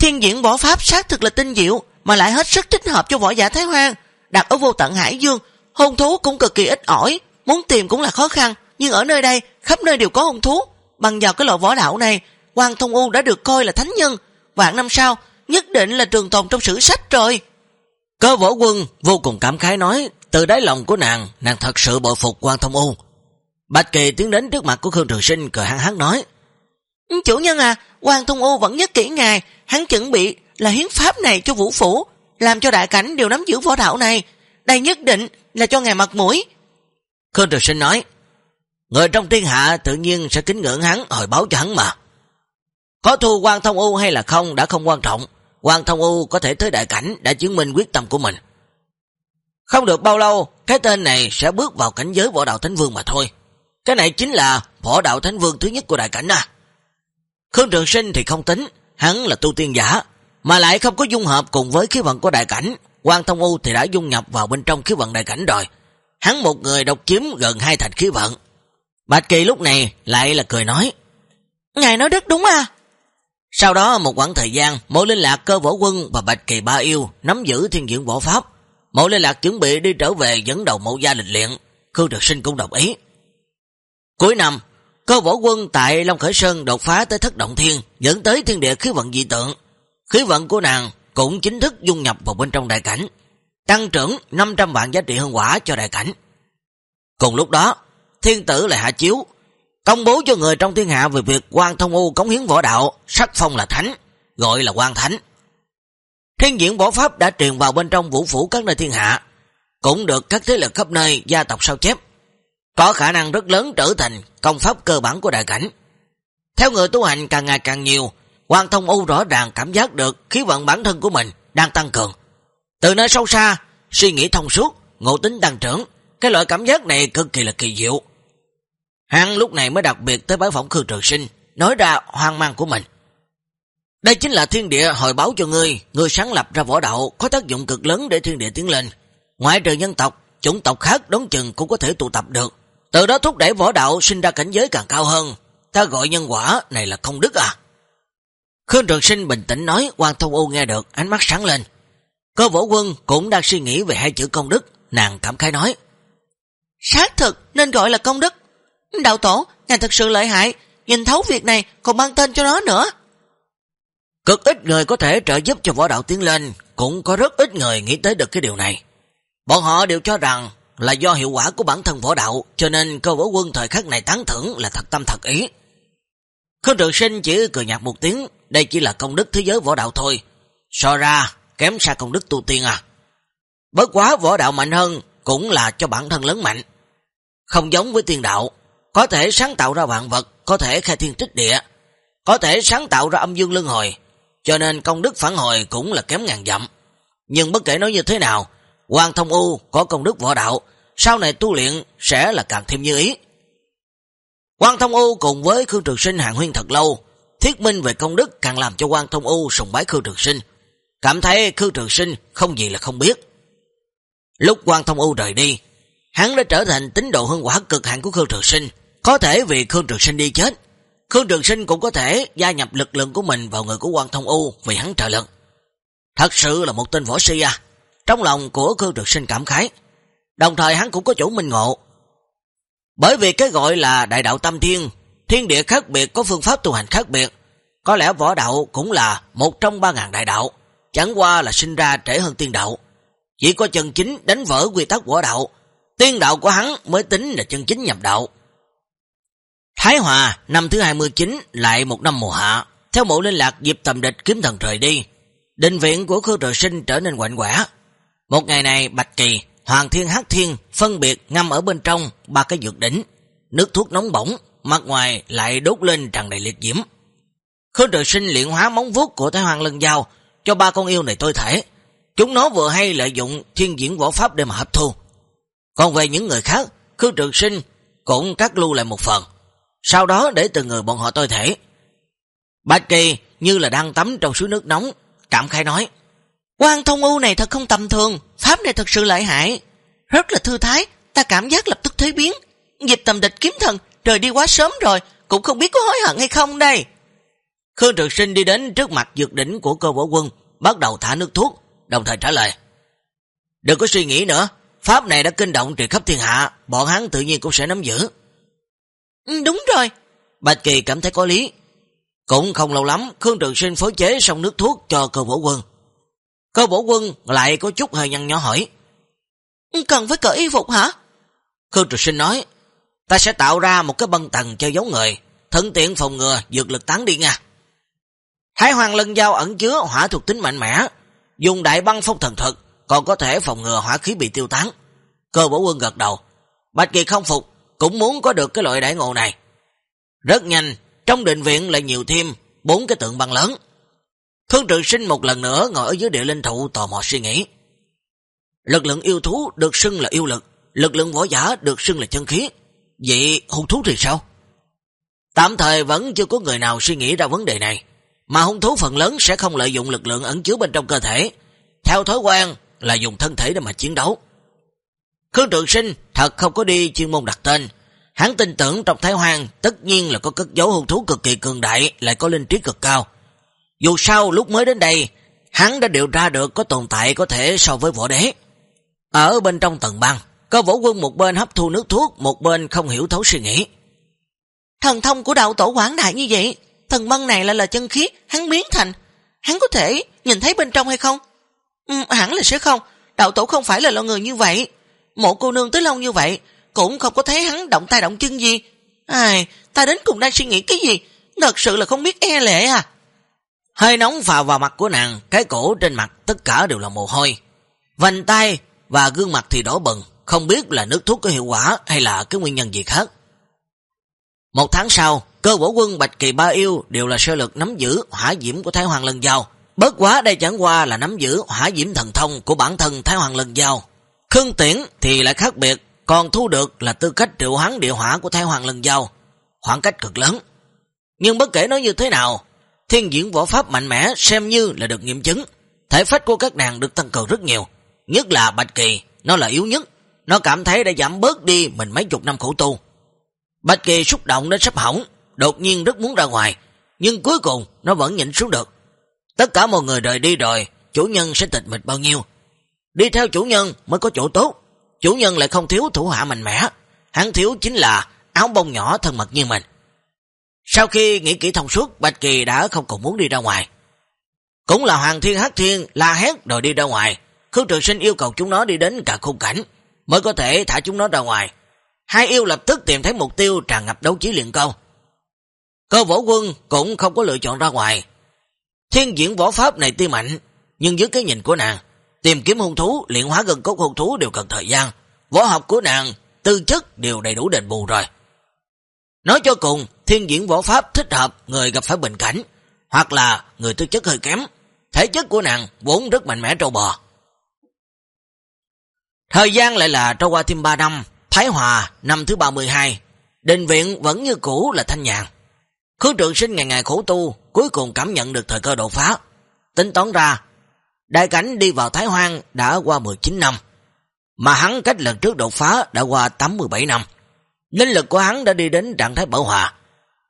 Thiên diễn võ pháp xác thực là tinh diệu, mà lại hết sức thích hợp cho võ giả Thái Hoang. Đặt ở vô tận Hải Dương, hôn thú cũng cực kỳ ít ỏi, muốn tìm cũng là khó khăn, nhưng ở nơi đây, khắp nơi đều có hôn thú. Bằng vào cái loại võ đạo này, Hoàng Thông U đã được coi là thánh nhân, vạn năm sau, nhất định là trường tồn trong sử sách rồi. Cơ võ quân vô cùng cảm khái nói, từ đáy lòng của nàng, nàng thật sự bội phục Hoàng Thông U. Bạch Kỳ tiến đến trước mặt của Khương Trường Sinh cười hăng hắc nói, Chủ nhân à, Hoàng Thông U vẫn nhất kỹ ngài, hắn chuẩn bị là hiến pháp này cho vũ phủ, làm cho đại cảnh đều nắm giữ võ đạo này. Đây nhất định là cho ngài mặt mũi. Khương Trường Sinh nói, người trong thiên hạ tự nhiên sẽ kính ngưỡng hắn, hồi báo cho hắn mà. Có thu quan thông u hay là không đã không quan trọng. Quan thông u có thể tới đại cảnh đã chứng minh quyết tâm của mình. Không được bao lâu, cái tên này sẽ bước vào cảnh giới võ đạo Thánh Vương mà thôi. Cái này chính là võ đạo Thánh Vương thứ nhất của đại cảnh à. Khương Trường Sinh thì không tính, hắn là tu tiên giả, mà lại không có dung hợp cùng với khí vận của đại cảnh. Quan Thông U thì đã dung nhập vào bên trong khí vận đại cảnh rồi. Hắn một người độc chiếm gần hai thành khí vận. Bạch Kỳ lúc này lại là cười nói. Ngài nói rất đúng à. Sau đó một quãng thời gian, mộ linh lạc cơ võ quân và Bạch Kỳ ba yêu nắm giữ thiên dưỡng võ pháp. Mộ linh lạc chuẩn bị đi trở về dẫn đầu mộ gia lịch luyện. Khương Trực Sinh cũng đồng ý. Cuối năm, cơ võ quân tại Long Khởi Sơn đột phá tới thất động thiên, dẫn tới thiên địa khí vận dị tượng. Khí vận của nàng cũng chính thức dung nhập vào bên trong đại cảnh, tăng trưởng 500 vạn giá trị hương quả cho đại cảnh. Cùng lúc đó, thiên tử lại hạ chiếu, công bố cho người trong thiên hạ về việc quan thông u cống hiến võ đạo, sắc phong là thánh, gọi là quan thánh. Thiên diễn võ pháp đã truyền vào bên trong vũ phủ các nơi thiên hạ, cũng được các thế lực khắp nơi gia tộc sao chép, có khả năng rất lớn trở thành công pháp cơ bản của đại cảnh. Theo người tu hành càng ngày càng nhiều, quan thông u rõ ràng cảm giác được khí vận bản thân của mình đang tăng cường. Từ nơi sâu xa, suy nghĩ thông suốt, ngộ tính tăng trưởng, cái loại cảm giác này cực kỳ là kỳ diệu. Hắn lúc này mới đặc biệt tới bái phỏng Khương Trường Sinh, nói ra hoang mang của mình. Đây chính là thiên địa hồi báo cho ngươi, ngươi sáng lập ra võ đạo có tác dụng cực lớn để thiên địa tiến lên. Ngoại trừ nhân tộc, chủng tộc khác đón chừng cũng có thể tụ tập được. Từ đó thúc đẩy võ đạo sinh ra cảnh giới càng cao hơn. Ta gọi nhân quả này là công đức à? Khương Trường Sinh bình tĩnh nói, Hoàng Thông U nghe được, ánh mắt sáng lên. Cơ võ quân cũng đang suy nghĩ về hai chữ công đức, nàng cảm khai nói. Sát thực nên gọi là công đức. Đạo tổ, ngài thật sự lợi hại, nhìn thấu việc này còn mang tên cho nó nữa. Cực ít người có thể trợ giúp cho võ đạo tiến lên, cũng có rất ít người nghĩ tới được cái điều này. Bọn họ đều cho rằng là do hiệu quả của bản thân võ đạo, cho nên cơ võ quân thời khắc này tán thưởng là thật tâm thật ý. Khương Trường Sinh chỉ cười nhạt một tiếng, đây chỉ là công đức thế giới võ đạo thôi. So ra, kém xa công đức tu tiên à. Bất quá võ đạo mạnh hơn, cũng là cho bản thân lớn mạnh. Không giống với tiên đạo, có thể sáng tạo ra vạn vật, có thể khai thiên trích địa, có thể sáng tạo ra âm dương luân hồi, cho nên công đức phản hồi cũng là kém ngàn dặm. Nhưng bất kể nói như thế nào, Hoàng Thông U có công đức võ đạo, sau này tu luyện sẽ là càng thêm như ý. Quan Thông U cùng với Khương Trường Sinh hàng huyên thật lâu, thiết minh về công đức càng làm cho Quan Thông U sùng bái Khương Trường Sinh, cảm thấy Khương Trường Sinh không gì là không biết. Lúc Quan Thông U rời đi, hắn đã trở thành tín độ hương quả cực hạn của Khương Trường Sinh, có thể vì Khương Trường Sinh đi chết, Khương Trường Sinh cũng có thể gia nhập lực lượng của mình vào người của Quan Thông U vì hắn trợ lực. Thật sự là một tên võ si à. Trong lòng của Khương Trường Sinh cảm khái, đồng thời hắn cũng có chủ minh ngộ. Bởi vì cái gọi là đại đạo tâm thiên, thiên địa khác biệt có phương pháp tu hành khác biệt, có lẽ võ đạo cũng là một trong ba ngàn đại đạo, chẳng qua là sinh ra trễ hơn tiên đạo. Chỉ có chân chính đánh vỡ quy tắc võ đạo, tiên đạo của hắn mới tính là chân chính nhập đạo. Thái Hòa, năm thứ 29, lại một năm mùa hạ, theo mộ linh lạc dịp tầm địch kiếm thần rời đi. Định viện của Khương Trời Sinh trở nên quạnh quả. Một ngày này, Bạch Kỳ, Hoàng Thiên Hát Thiên phân biệt ngâm ở bên trong ba cái dược đỉnh, nước thuốc nóng bỏng, mặt ngoài lại đốt lên tràn đầy liệt diễm. Khương Trời Sinh luyện hóa móng vuốt của Thái Hoàng Lân Giao cho ba con yêu này tôi thể. Chúng nó vừa hay lợi dụng thiên diễn võ pháp để mà hấp thu. Còn về những người khác, Khương Trường Sinh cũng cắt lưu lại một phần sau đó để từng người bọn họ tôi thể. Bạch Kỳ như là đang tắm trong suối nước nóng, cảm khai nói, quan thông u này thật không tầm thường, pháp này thật sự lợi hại, rất là thư thái, ta cảm giác lập tức thế biến, dịp tầm địch kiếm thần, rời đi quá sớm rồi, cũng không biết có hối hận hay không đây. Khương Trực Sinh đi đến trước mặt dược đỉnh của cơ võ quân, bắt đầu thả nước thuốc, đồng thời trả lời. Đừng có suy nghĩ nữa, pháp này đã kinh động trị khắp thiên hạ, bọn hắn tự nhiên cũng sẽ nắm giữ. Ừ, đúng rồi. Bạch Kỳ cảm thấy có lý. Cũng không lâu lắm, Khương Trường Sinh phối chế xong nước thuốc cho cơ bổ quân. Cơ bổ quân lại có chút hơi nhăn nhỏ hỏi. Ừ, cần phải cởi y phục hả? Khương Trường Sinh nói, ta sẽ tạo ra một cái băng tầng cho giống người, thân tiện phòng ngừa dược lực tán đi nha. Thái hoàng lân dao ẩn chứa hỏa thuộc tính mạnh mẽ, dùng đại băng phong thần thực, còn có thể phòng ngừa hỏa khí bị tiêu tán. Cơ bổ quân gật đầu. Bạch Kỳ không phục, cũng muốn có được cái loại đại ngộ này. Rất nhanh, trong định viện lại nhiều thêm bốn cái tượng băng lớn. Thương Trường Sinh một lần nữa ngồi ở dưới địa linh thụ tò mò suy nghĩ. Lực lượng yêu thú được xưng là yêu lực, lực lượng võ giả được xưng là chân khí. Vậy hung thú thì sao? Tạm thời vẫn chưa có người nào suy nghĩ ra vấn đề này, mà hung thú phần lớn sẽ không lợi dụng lực lượng ẩn chứa bên trong cơ thể. Theo thói quen là dùng thân thể để mà chiến đấu. Khương Trường Sinh thật không có đi chuyên môn đặt tên. Hắn tin tưởng trong Thái Hoang tất nhiên là có cất dấu hung thú cực kỳ cường đại lại có linh trí cực cao. Dù sao lúc mới đến đây, hắn đã điều ra được có tồn tại có thể so với võ đế. Ở bên trong tầng băng, có võ quân một bên hấp thu nước thuốc, một bên không hiểu thấu suy nghĩ. Thần thông của đạo tổ quảng đại như vậy, thần băng này là là chân khí, hắn biến thành. Hắn có thể nhìn thấy bên trong hay không? Ừ, hẳn là sẽ không. Đạo tổ không phải là loại người như vậy. Một cô nương tới lâu như vậy, cũng không có thấy hắn động tay động chân gì. Ai, ta đến cùng đang suy nghĩ cái gì? Thật sự là không biết e lệ à. Hơi nóng vào vào mặt của nàng, cái cổ trên mặt tất cả đều là mồ hôi. Vành tay và gương mặt thì đỏ bừng, không biết là nước thuốc có hiệu quả hay là cái nguyên nhân gì khác. Một tháng sau, cơ bổ quân Bạch Kỳ Ba Yêu đều là sơ lực nắm giữ hỏa diễm của Thái Hoàng Lân Giao. Bớt quá đây chẳng qua là nắm giữ hỏa diễm thần thông của bản thân Thái Hoàng Lân Giao. Khương Tiễn thì lại khác biệt, còn thu được là tư cách triệu hắn địa hỏa của Thái Hoàng lần giàu, Khoảng cách cực lớn. Nhưng bất kể nói như thế nào, thiên diễn võ pháp mạnh mẽ xem như là được nghiệm chứng. Thể phách của các nàng được tăng cường rất nhiều. Nhất là Bạch Kỳ, nó là yếu nhất. Nó cảm thấy đã giảm bớt đi mình mấy chục năm khổ tu. Bạch Kỳ xúc động đến sắp hỏng, đột nhiên rất muốn ra ngoài, nhưng cuối cùng nó vẫn nhịn xuống được. Tất cả mọi người rời đi rồi, chủ nhân sẽ tịch mịch bao nhiêu. Đi theo chủ nhân mới có chỗ tốt, chủ nhân lại không thiếu thủ hạ mạnh mẽ, hắn thiếu chính là áo bông nhỏ thân mật như mình. Sau khi nghĩ kỹ thông suốt, Bạch Kỳ đã không còn muốn đi ra ngoài. Cũng là Hoàng Thiên Hát Thiên la hét rồi đi ra ngoài. Khương Trường Sinh yêu cầu chúng nó đi đến cả khung cảnh, mới có thể thả chúng nó ra ngoài. Hai yêu lập tức tìm thấy mục tiêu tràn ngập đấu trí liền câu. Cơ võ quân cũng không có lựa chọn ra ngoài. Thiên diễn võ pháp này tuy mạnh, nhưng dưới cái nhìn của nàng, tìm kiếm hung thú, luyện hóa gần cốt hung thú đều cần thời gian. Võ học của nàng, tư chất đều đầy đủ đền bù rồi. Nói cho cùng, thiên diễn võ pháp thích hợp người gặp phải bệnh cảnh, hoặc là người tư chất hơi kém. Thể chất của nàng vốn rất mạnh mẽ trâu bò. Thời gian lại là trôi qua thêm 3 năm, Thái Hòa năm thứ 32, đình viện vẫn như cũ là thanh nhàn. khương trường sinh ngày ngày khổ tu, cuối cùng cảm nhận được thời cơ đột phá. Tính toán ra, đại cảnh đi vào Thái Hoang đã qua 19 năm, mà hắn cách lần trước đột phá đã qua 87 năm. Linh lực của hắn đã đi đến trạng thái bảo hòa.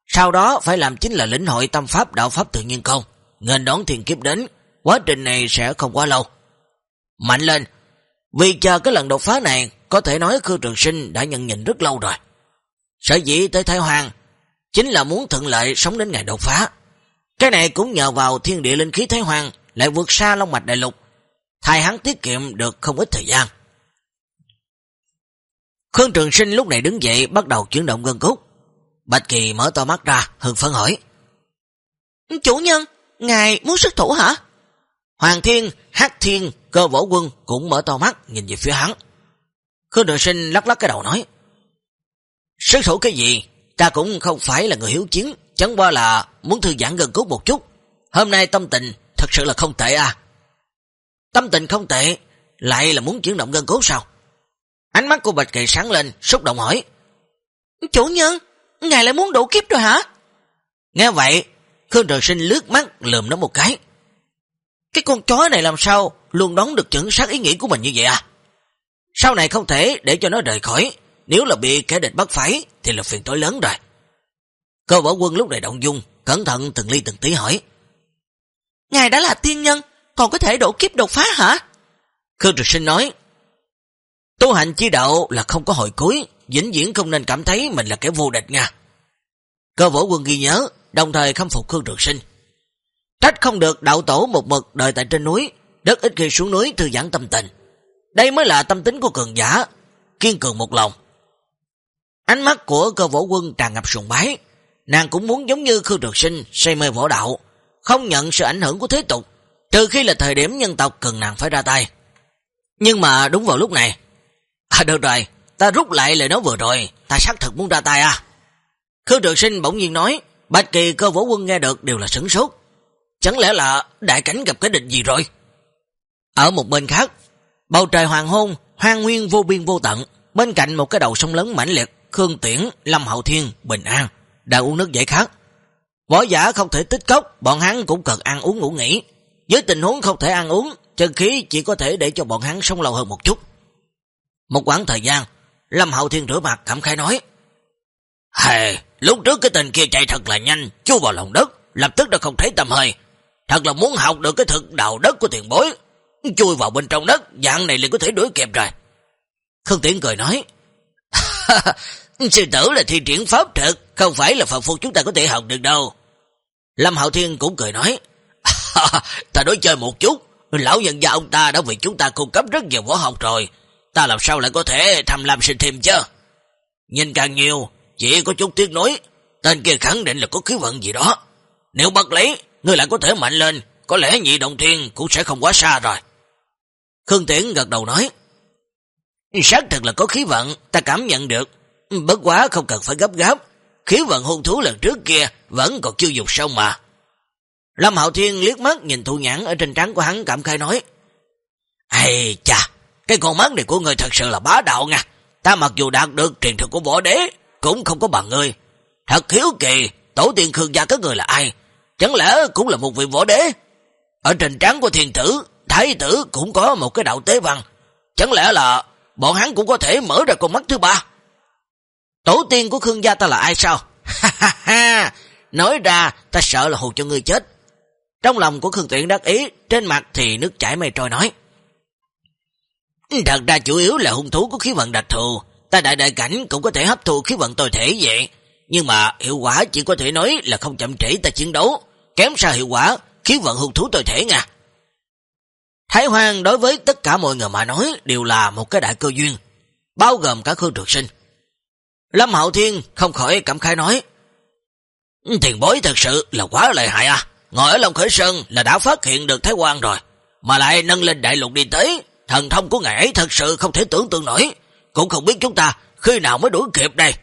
Sau đó phải làm chính là lĩnh hội tâm pháp đạo pháp tự nhiên công. Ngền đón thiền kiếp đến, quá trình này sẽ không quá lâu. Mạnh lên, vì chờ cái lần đột phá này, có thể nói Khương Trường Sinh đã nhận nhìn rất lâu rồi. Sở dĩ tới Thái Hoàng, chính là muốn thuận lợi sống đến ngày đột phá. Cái này cũng nhờ vào thiên địa linh khí Thái Hoàng lại vượt xa Long Mạch Đại Lục, thay hắn tiết kiệm được không ít thời gian. Khương Trường Sinh lúc này đứng dậy bắt đầu chuyển động gân cốt. Bạch Kỳ mở to mắt ra, hưng phấn hỏi. Chủ nhân, ngài muốn sức thủ hả? Hoàng Thiên, Hát Thiên, cơ võ quân cũng mở to mắt nhìn về phía hắn. Khương Trường Sinh lắc lắc cái đầu nói. Sức thủ cái gì? Ta cũng không phải là người hiếu chiến, chẳng qua là muốn thư giãn gần cốt một chút. Hôm nay tâm tình thật sự là không tệ à. Tâm tình không tệ, lại là muốn chuyển động gân cốt sao? Ánh mắt của Bạch Kỳ sáng lên, xúc động hỏi. Chủ nhân, ngài lại muốn đổ kiếp rồi hả? Nghe vậy, Khương Trường Sinh lướt mắt lườm nó một cái. Cái con chó này làm sao luôn đón được chuẩn xác ý nghĩ của mình như vậy à? Sau này không thể để cho nó rời khỏi, nếu là bị kẻ địch bắt phải thì là phiền tối lớn rồi. Cơ võ quân lúc này động dung, cẩn thận từng ly từng tí hỏi. Ngài đã là tiên nhân, còn có thể đổ kiếp đột phá hả? Khương Trực Sinh nói, Tu hành chi đạo là không có hồi cuối, vĩnh viễn không nên cảm thấy mình là kẻ vô địch nha. Cơ võ quân ghi nhớ, đồng thời khâm phục Khương Trực Sinh. Trách không được đạo tổ một mực đợi tại trên núi, rất ít khi xuống núi thư giãn tâm tình. Đây mới là tâm tính của cường giả, kiên cường một lòng. Ánh mắt của cơ võ quân tràn ngập sùng bái, nàng cũng muốn giống như Khương Trực Sinh say mê võ đạo, không nhận sự ảnh hưởng của thế tục, trừ khi là thời điểm nhân tộc cần nàng phải ra tay. Nhưng mà đúng vào lúc này, à được rồi, ta rút lại lời nói vừa rồi, ta xác thực muốn ra tay à. Khương Trường Sinh bỗng nhiên nói, Bạch Kỳ cơ võ quân nghe được đều là sửng sốt. Chẳng lẽ là đại cảnh gặp cái định gì rồi? Ở một bên khác, Bầu trời hoàng hôn, hoang nguyên vô biên vô tận, bên cạnh một cái đầu sông lớn mãnh liệt, Khương Tiễn, Lâm Hậu Thiên, Bình An, đang uống nước giải khát. Võ giả không thể tích cốc, bọn hắn cũng cần ăn uống ngủ nghỉ. Với tình huống không thể ăn uống, chân khí chỉ có thể để cho bọn hắn sống lâu hơn một chút. Một quãng thời gian, Lâm Hậu Thiên rửa mặt cảm khai nói, Hề, lúc trước cái tình kia chạy thật là nhanh, chui vào lòng đất, lập tức đã không thấy tầm hơi. Thật là muốn học được cái thực đào đất của tiền bối. Chui vào bên trong đất, dạng này liền có thể đuổi kịp rồi. Khương Tiễn cười nói, Sư tử là thi triển pháp thực, không phải là phật phục chúng ta có thể học được đâu. Lâm Hạo Thiên cũng cười nói, ta đối chơi một chút, lão nhân gia ông ta đã vì chúng ta cung cấp rất nhiều võ học rồi, ta làm sao lại có thể tham lam sinh thêm chứ? Nhìn càng nhiều, chỉ có chút tiếc nối, tên kia khẳng định là có khí vận gì đó. Nếu bắt lấy, người lại có thể mạnh lên, có lẽ nhị động thiên cũng sẽ không quá xa rồi. Khương Tiễn gật đầu nói, Xác thực là có khí vận, ta cảm nhận được, Ừ, bất quá không cần phải gấp gáp, khí vận hôn thú lần trước kia vẫn còn chưa dục xong mà. Lâm Hạo Thiên liếc mắt nhìn thụ nhãn ở trên trán của hắn cảm khai nói, Ây chà, cái con mắt này của người thật sự là bá đạo nha, ta mặc dù đạt được truyền thực của võ đế, cũng không có bằng ngươi. Thật hiếu kỳ, tổ tiên Khương gia các người là ai? Chẳng lẽ cũng là một vị võ đế? Ở trên trán của thiên tử, thái tử cũng có một cái đạo tế văn. Chẳng lẽ là bọn hắn cũng có thể mở ra con mắt thứ ba? Tổ tiên của Khương gia ta là ai sao? Ha ha ha, nói ra ta sợ là hù cho ngươi chết. Trong lòng của Khương tuyển đắc ý, trên mặt thì nước chảy mây trôi nói. Thật ra chủ yếu là hung thú của khí vận đặc thù, ta đại đại cảnh cũng có thể hấp thụ khí vận tồi thể vậy, nhưng mà hiệu quả chỉ có thể nói là không chậm trễ ta chiến đấu, kém xa hiệu quả khí vận hung thú tồi thể nha. Thái Hoang đối với tất cả mọi người mà nói đều là một cái đại cơ duyên, bao gồm cả Khương Trực Sinh. Lâm Hậu Thiên không khỏi cảm khai nói, Tiền bối thật sự là quá lợi hại à, ngồi ở Long Khởi Sơn là đã phát hiện được Thái Quang rồi, mà lại nâng lên đại lục đi tới, thần thông của ngài ấy thật sự không thể tưởng tượng nổi, cũng không biết chúng ta khi nào mới đuổi kịp đây.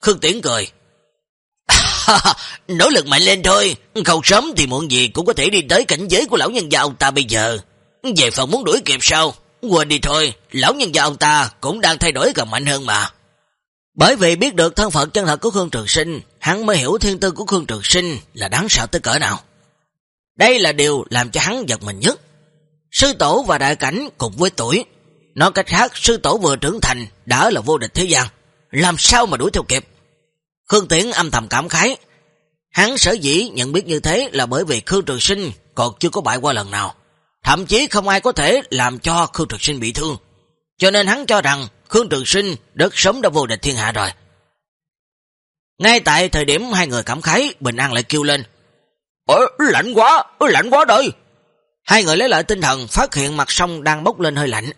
Khương Tiễn cười. Nỗ lực mạnh lên thôi, không sớm thì muộn gì cũng có thể đi tới cảnh giới của lão nhân gia ông ta bây giờ. Về phần muốn đuổi kịp sao? Quên đi thôi, lão nhân gia ông ta cũng đang thay đổi càng mạnh hơn mà. Bởi vì biết được thân phận chân thật của Khương Trường Sinh, hắn mới hiểu thiên tư của Khương Trường Sinh là đáng sợ tới cỡ nào. Đây là điều làm cho hắn giật mình nhất. Sư tổ và đại cảnh cùng với tuổi. Nói cách khác, sư tổ vừa trưởng thành đã là vô địch thế gian. Làm sao mà đuổi theo kịp? Khương Tiễn âm thầm cảm khái. Hắn sở dĩ nhận biết như thế là bởi vì Khương Trường Sinh còn chưa có bại qua lần nào. Thậm chí không ai có thể làm cho Khương Trường Sinh bị thương. Cho nên hắn cho rằng Khương Trường Sinh đất sống đã vô địch thiên hạ rồi. Ngay tại thời điểm hai người cảm khái, Bình An lại kêu lên. Ơ, lạnh quá, lạnh quá đời. Hai người lấy lại tinh thần, phát hiện mặt sông đang bốc lên hơi lạnh.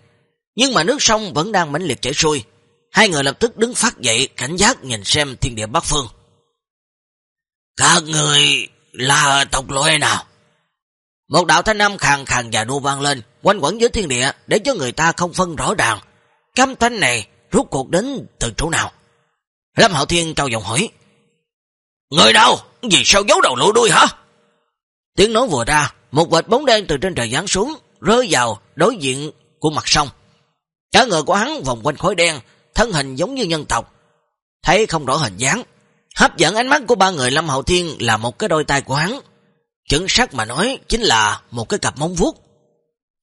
Nhưng mà nước sông vẫn đang mãnh liệt chảy xuôi. Hai người lập tức đứng phát dậy, cảnh giác nhìn xem thiên địa Bắc Phương. Các người là tộc loại nào? Một đạo thanh âm khàng khàng và nô vang lên, quanh quẩn dưới thiên địa để cho người ta không phân rõ ràng. Cam thanh này rút cuộc đến từ chỗ nào? Lâm Hạo Thiên cao giọng hỏi. Người đâu? Vì sao giấu đầu lộ đuôi hả? Tiếng nói vừa ra, một vệt bóng đen từ trên trời giáng xuống, rơi vào đối diện của mặt sông. Cả người của hắn vòng quanh khối đen, thân hình giống như nhân tộc. Thấy không rõ hình dáng. Hấp dẫn ánh mắt của ba người Lâm Hậu Thiên là một cái đôi tay của hắn. Chứng sắc mà nói chính là một cái cặp móng vuốt.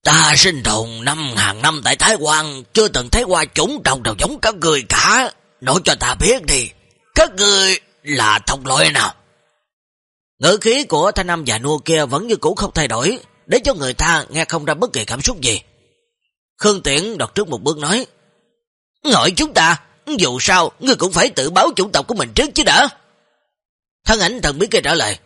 Ta sinh tồn năm hàng năm tại Thái Quan, chưa từng thấy qua chủng tộc nào giống các người cả. Nói cho ta biết đi, các người là tộc loại nào? Ngữ khí của thanh âm già nua kia vẫn như cũ không thay đổi, để cho người ta nghe không ra bất kỳ cảm xúc gì. Khương Tiễn đọc trước một bước nói, Ngợi chúng ta, dù sao, ngươi cũng phải tự báo chủng tộc của mình trước chứ đã. Thân ảnh thần biết kia trả lời,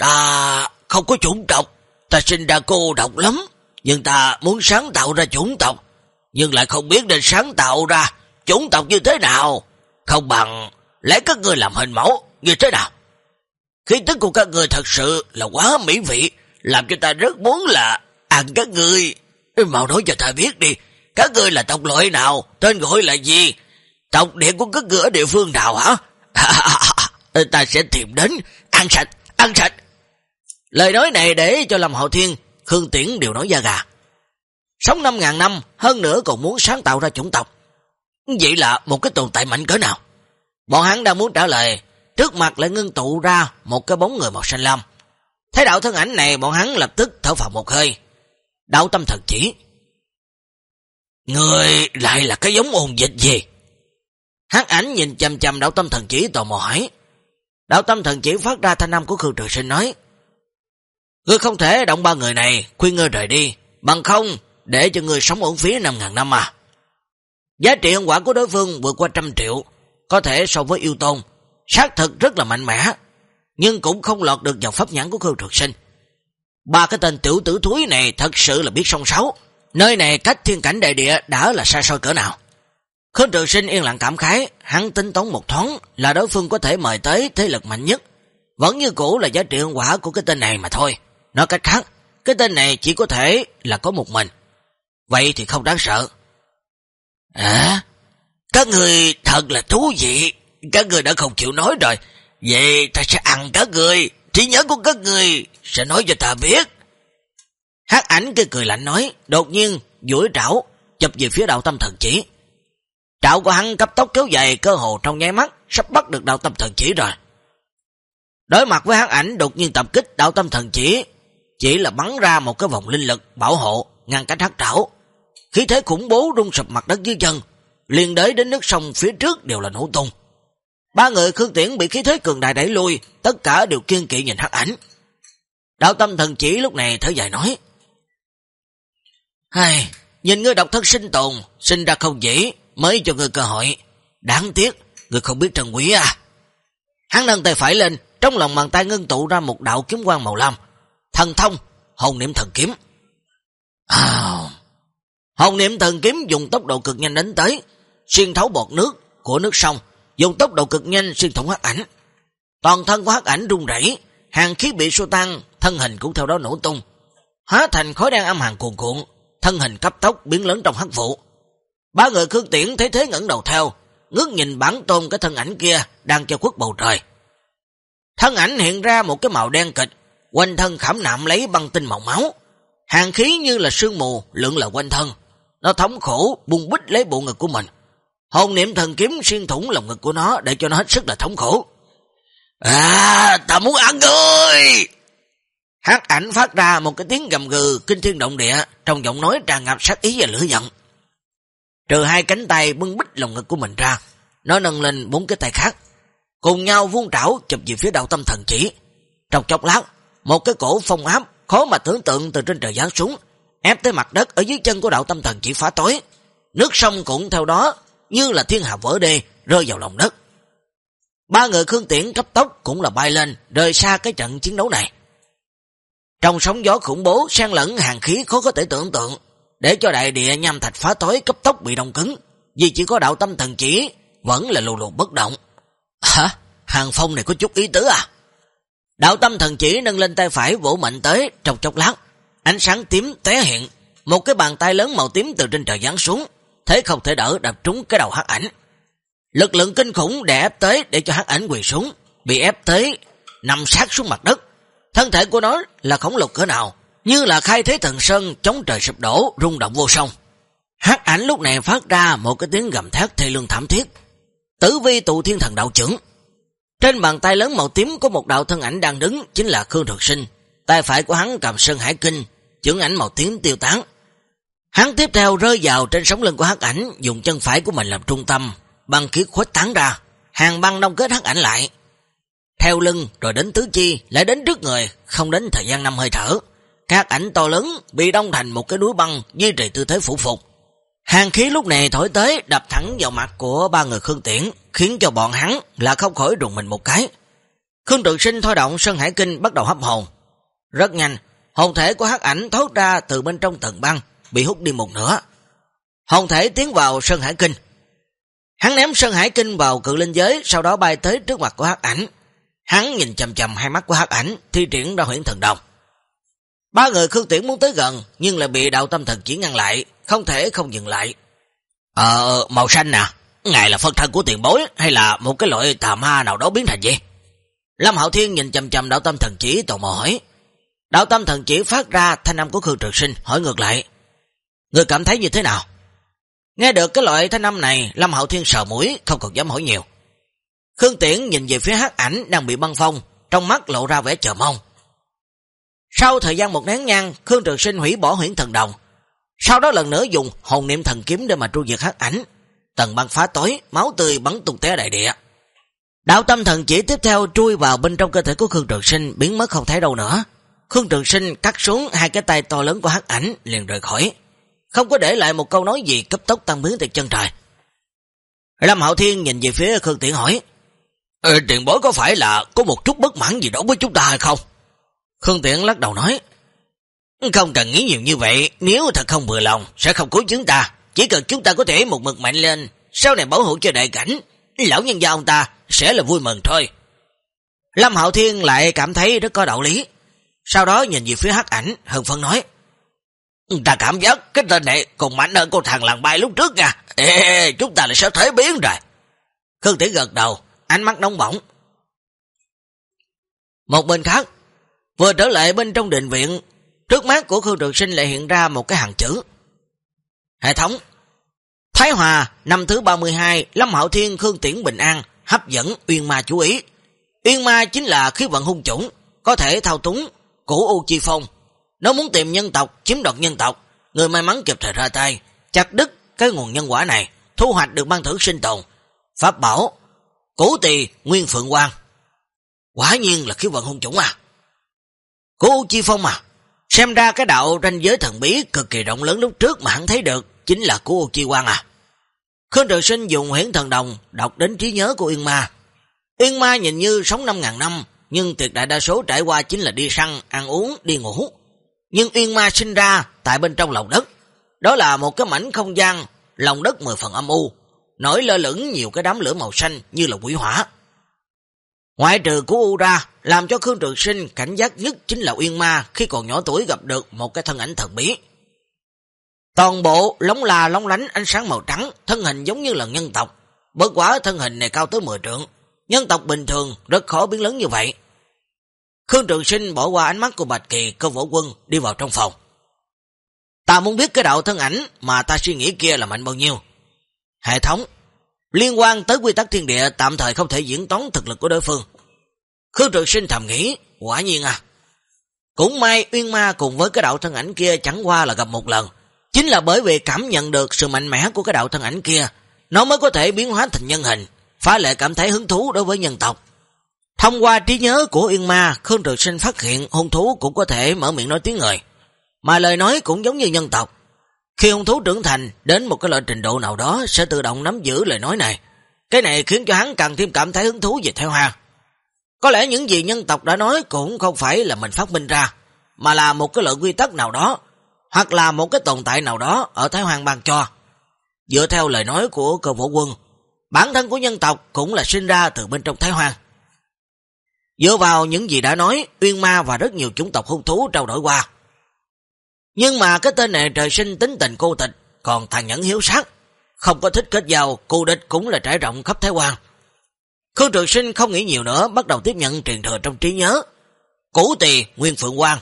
Ta không có chủng tộc, ta sinh ra cô độc lắm, nhưng ta muốn sáng tạo ra chủng tộc, nhưng lại không biết nên sáng tạo ra chủng tộc như thế nào, không bằng lấy các người làm hình mẫu như thế nào. Khí tức của các người thật sự là quá mỹ vị, làm cho ta rất muốn là ăn các người. Màu nói cho ta biết đi, các người là tộc loại nào, tên gọi là gì? Tộc địa của các người ở địa phương nào hả? ta sẽ tìm đến, ăn sạch, ăn sạch. Lời nói này để cho Lâm Hậu Thiên, Khương Tiễn đều nói da gà. Sống 5.000 năm, hơn nữa còn muốn sáng tạo ra chủng tộc. Vậy là một cái tồn tại mạnh cỡ nào? Bọn hắn đang muốn trả lời, trước mặt lại ngưng tụ ra một cái bóng người màu xanh lam. Thấy đạo thân ảnh này, bọn hắn lập tức thở phào một hơi. Đạo tâm thần chỉ. Người lại là cái giống ồn dịch gì? Hát ảnh nhìn chầm chầm đạo tâm thần chỉ tò mò hỏi. Đạo tâm thần chỉ phát ra thanh âm của Khương Trường Sinh nói. Ngươi không thể động ba người này, khuyên ngươi rời đi, bằng không để cho ngươi sống ổn phía 5.000 năm à Giá trị hân quả của đối phương vượt qua trăm triệu, có thể so với yêu tôn, xác thực rất là mạnh mẽ, nhưng cũng không lọt được vào pháp nhãn của Khương Trực Sinh. Ba cái tên tiểu tử thúi này thật sự là biết song sáu, nơi này cách thiên cảnh đại địa đã là xa xôi cỡ nào. Khương Trường Sinh yên lặng cảm khái, hắn tính toán một thoáng là đối phương có thể mời tới thế lực mạnh nhất. Vẫn như cũ là giá trị hương quả của cái tên này mà thôi. Nói cách khác, cái tên này chỉ có thể là có một mình. Vậy thì không đáng sợ. À, các người thật là thú vị. Các người đã không chịu nói rồi. Vậy ta sẽ ăn các người. Trí nhớ của các người sẽ nói cho ta biết. Hát ảnh cái cười lạnh nói, đột nhiên, duỗi trảo, chụp về phía đạo tâm thần chỉ. Trảo của hắn cấp tốc kéo dài cơ hồ trong nháy mắt, sắp bắt được đạo tâm thần chỉ rồi. Đối mặt với hát ảnh đột nhiên tập kích đạo tâm thần chỉ, chỉ là bắn ra một cái vòng linh lực bảo hộ, ngăn cách hắc trảo. Khí thế khủng bố rung sụp mặt đất dưới chân, liền đới đến nước sông phía trước đều là nổ tung. Ba người Khương Tiễn bị khí thế cường đại đẩy lui, tất cả đều kiên kỵ nhìn hắc ảnh. Đạo tâm thần chỉ lúc này thở dài nói. Hay, nhìn ngươi độc thân sinh tồn, sinh ra không dễ, mới cho ngươi cơ hội. Đáng tiếc, ngươi không biết trần quý à. Hắn nâng tay phải lên, trong lòng bàn tay ngưng tụ ra một đạo kiếm quang màu lam. Thần thông, hồn niệm thần kiếm. À, hồn niệm thần kiếm dùng tốc độ cực nhanh đến tới, xuyên thấu bọt nước của nước sông, dùng tốc độ cực nhanh xuyên thủng hắc ảnh. Toàn thân của hắc ảnh rung rẩy, hàng khí bị xô tăng, thân hình cũng theo đó nổ tung. Hóa thành khói đen âm hàng cuồn cuộn, thân hình cấp tốc biến lớn trong hắc vụ. Ba người Khương Tiễn thấy thế ngẩng đầu theo, ngước nhìn bản tôn cái thân ảnh kia đang cho khuất bầu trời. Thân ảnh hiện ra một cái màu đen kịch, quanh thân khảm nạm lấy băng tinh màu máu. Hàng khí như là sương mù lượng là quanh thân. Nó thống khổ bung bích lấy bộ ngực của mình. Hồn niệm thần kiếm xuyên thủng lòng ngực của nó để cho nó hết sức là thống khổ. À, ta muốn ăn ngươi! Hát ảnh phát ra một cái tiếng gầm gừ kinh thiên động địa trong giọng nói tràn ngập sát ý và lửa giận. Trừ hai cánh tay bưng bích lòng ngực của mình ra, nó nâng lên bốn cái tay khác, cùng nhau vuông trảo chụp về phía đầu tâm thần chỉ. Trong chốc lát, một cái cổ phong áp khó mà tưởng tượng từ trên trời giáng xuống, ép tới mặt đất ở dưới chân của đạo tâm thần chỉ phá tối. Nước sông cũng theo đó như là thiên hạ vỡ đê rơi vào lòng đất. Ba người Khương Tiễn cấp tốc cũng là bay lên, rời xa cái trận chiến đấu này. Trong sóng gió khủng bố, sang lẫn hàng khí khó có thể tưởng tượng, để cho đại địa nhằm thạch phá tối cấp tốc bị đông cứng, vì chỉ có đạo tâm thần chỉ, vẫn là lù lù bất động. Hả? Hàng phong này có chút ý tứ à? Đạo tâm thần chỉ nâng lên tay phải vỗ mạnh tới trong chốc lát, ánh sáng tím té hiện, một cái bàn tay lớn màu tím từ trên trời giáng xuống, thế không thể đỡ đập trúng cái đầu hắc ảnh. Lực lượng kinh khủng đè ép tới để cho hắc ảnh quỳ xuống, bị ép tới nằm sát xuống mặt đất. Thân thể của nó là khổng lồ cỡ nào, như là khai thế thần sơn chống trời sụp đổ, rung động vô song. hắc ảnh lúc này phát ra một cái tiếng gầm thét thê lương thảm thiết. Tử vi tụ thiên thần đạo trưởng. Trên bàn tay lớn màu tím có một đạo thân ảnh đang đứng, chính là Khương thuật Sinh. Tay phải của hắn cầm sơn hải kinh, trưởng ảnh màu tím tiêu tán. Hắn tiếp theo rơi vào trên sóng lưng của hắc ảnh, dùng chân phải của mình làm trung tâm, băng khí khuếch tán ra, hàng băng đông kết hắc ảnh lại. Theo lưng rồi đến tứ chi, lại đến trước người, không đến thời gian năm hơi thở. Các ảnh to lớn bị đông thành một cái núi băng duy trì tư thế phủ phục. Hàng khí lúc này thổi tới đập thẳng vào mặt của ba người Khương Tiễn, khiến cho bọn hắn là không khỏi rùng mình một cái. Khương Trường Sinh thôi động Sơn Hải Kinh bắt đầu hấp hồn. Rất nhanh, hồn thể của hắc ảnh thoát ra từ bên trong tầng băng, bị hút đi một nửa. Hồn thể tiến vào Sơn Hải Kinh. Hắn ném Sơn Hải Kinh vào cự linh giới, sau đó bay tới trước mặt của hắc ảnh. Hắn nhìn chầm chầm hai mắt của hắc ảnh, thi triển ra huyện thần đồng. Ba người Khương Tiễn muốn tới gần, nhưng lại bị đạo tâm thần chỉ ngăn lại, không thể không dừng lại. Ờ, màu xanh nè, ngài là phân thân của tiền bối, hay là một cái loại tà ma nào đó biến thành gì? Lâm Hạo Thiên nhìn chầm chầm đạo tâm thần chỉ tò mò hỏi. Đạo tâm thần chỉ phát ra thanh âm của Khương Trực Sinh, hỏi ngược lại. Người cảm thấy như thế nào? Nghe được cái loại thanh âm này, Lâm Hạo Thiên sờ mũi, không còn dám hỏi nhiều. Khương Tiễn nhìn về phía hắc ảnh đang bị băng phong, trong mắt lộ ra vẻ chờ mong. Sau thời gian một nén nhang, Khương Trực Sinh hủy bỏ huyển thần đồng. Sau đó lần nữa dùng hồn niệm thần kiếm để mà tru diệt hắc ảnh. Tầng băng phá tối, máu tươi bắn tung té đại địa. Đạo tâm thần chỉ tiếp theo chui vào bên trong cơ thể của Khương Trường Sinh biến mất không thấy đâu nữa. Khương Trường Sinh cắt xuống hai cái tay to lớn của hắc ảnh liền rời khỏi. Không có để lại một câu nói gì cấp tốc tăng biến từ chân trời. Lâm Hạo Thiên nhìn về phía Khương Tiễn hỏi. ừ, tiền bối có phải là có một chút bất mãn gì đó với chúng ta hay không? Khương Tiễn lắc đầu nói. Không cần nghĩ nhiều như vậy, nếu thật không vừa lòng, sẽ không cứu chúng ta. Chỉ cần chúng ta có thể một mực mạnh lên, sau này bảo hộ cho đại cảnh, lão nhân gia ông ta sẽ là vui mừng thôi. Lâm Hạo Thiên lại cảm thấy rất có đạo lý. Sau đó nhìn về phía hắc ảnh, Hân Phân nói. Ta cảm giác cái tên này còn mạnh hơn con thằng làng bay lúc trước nha. Ê, chúng ta lại sẽ thế biến rồi. Khương Tiễn gật đầu, ánh mắt nóng bỏng. Một bên khác, vừa trở lại bên trong định viện, trước mắt của Khương Trường Sinh lại hiện ra một cái hàng chữ. Hệ thống Thái Hòa, năm thứ 32, Lâm Hạo Thiên Khương Tiễn Bình An, hấp dẫn Uyên Ma chú ý. Uyên Ma chính là khí vận hung chủng, có thể thao túng, của U Chi Phong. Nó muốn tìm nhân tộc, chiếm đoạt nhân tộc, người may mắn kịp thời ra tay, chặt đứt cái nguồn nhân quả này, thu hoạch được ban thử sinh tồn. Pháp bảo, cổ tỳ Nguyên Phượng Quang. Quả nhiên là khí vận hung chủng à. Cổ U Chi Phong à, xem ra cái đạo ranh giới thần bí cực kỳ rộng lớn lúc trước mà hắn thấy được, chính là của Chi Quang à. Khương Trường Sinh dùng huyển thần đồng đọc đến trí nhớ của Yên Ma. Yên Ma nhìn như sống 5.000 năm, nhưng tuyệt đại đa số trải qua chính là đi săn, ăn uống, đi ngủ. Nhưng Yên Ma sinh ra tại bên trong lòng đất. Đó là một cái mảnh không gian, lòng đất mười phần âm u, nổi lơ lửng nhiều cái đám lửa màu xanh như là quỷ hỏa. Ngoại trừ của U ra, làm cho Khương Trường Sinh cảnh giác nhất chính là Uyên Ma khi còn nhỏ tuổi gặp được một cái thân ảnh thần bí. Toàn bộ lóng là lóng lánh ánh sáng màu trắng, thân hình giống như là nhân tộc. Bất quá thân hình này cao tới 10 trượng. Nhân tộc bình thường rất khó biến lớn như vậy. Khương Trường Sinh bỏ qua ánh mắt của Bạch Kỳ, cơ võ quân, đi vào trong phòng. Ta muốn biết cái đạo thân ảnh mà ta suy nghĩ kia là mạnh bao nhiêu. Hệ thống, liên quan tới quy tắc thiên địa tạm thời không thể diễn toán thực lực của đối phương. Khương Trường Sinh thầm nghĩ, quả nhiên à. Cũng may Uyên Ma cùng với cái đạo thân ảnh kia chẳng qua là gặp một lần, Chính là bởi vì cảm nhận được sự mạnh mẽ của cái đạo thân ảnh kia, nó mới có thể biến hóa thành nhân hình, phá lệ cảm thấy hứng thú đối với nhân tộc. Thông qua trí nhớ của Yên Ma, Khương Trực Sinh phát hiện hung thú cũng có thể mở miệng nói tiếng người, mà lời nói cũng giống như nhân tộc. Khi hung thú trưởng thành đến một cái loại trình độ nào đó sẽ tự động nắm giữ lời nói này. Cái này khiến cho hắn càng thêm cảm thấy hứng thú về theo hàng. Có lẽ những gì nhân tộc đã nói cũng không phải là mình phát minh ra, mà là một cái lợi quy tắc nào đó hoặc là một cái tồn tại nào đó ở Thái Hoàng ban cho. Dựa theo lời nói của cơ vũ quân, bản thân của nhân tộc cũng là sinh ra từ bên trong Thái Hoàng. Dựa vào những gì đã nói, Uyên Ma và rất nhiều chủng tộc hung thú trao đổi qua. Nhưng mà cái tên này trời sinh tính tình cô tịch, còn thằng nhẫn hiếu sát, không có thích kết giao, cô địch cũng là trải rộng khắp Thái Hoàng. Khương Trường Sinh không nghĩ nhiều nữa, bắt đầu tiếp nhận truyền thừa trong trí nhớ. Củ tỳ Nguyên Phượng Quang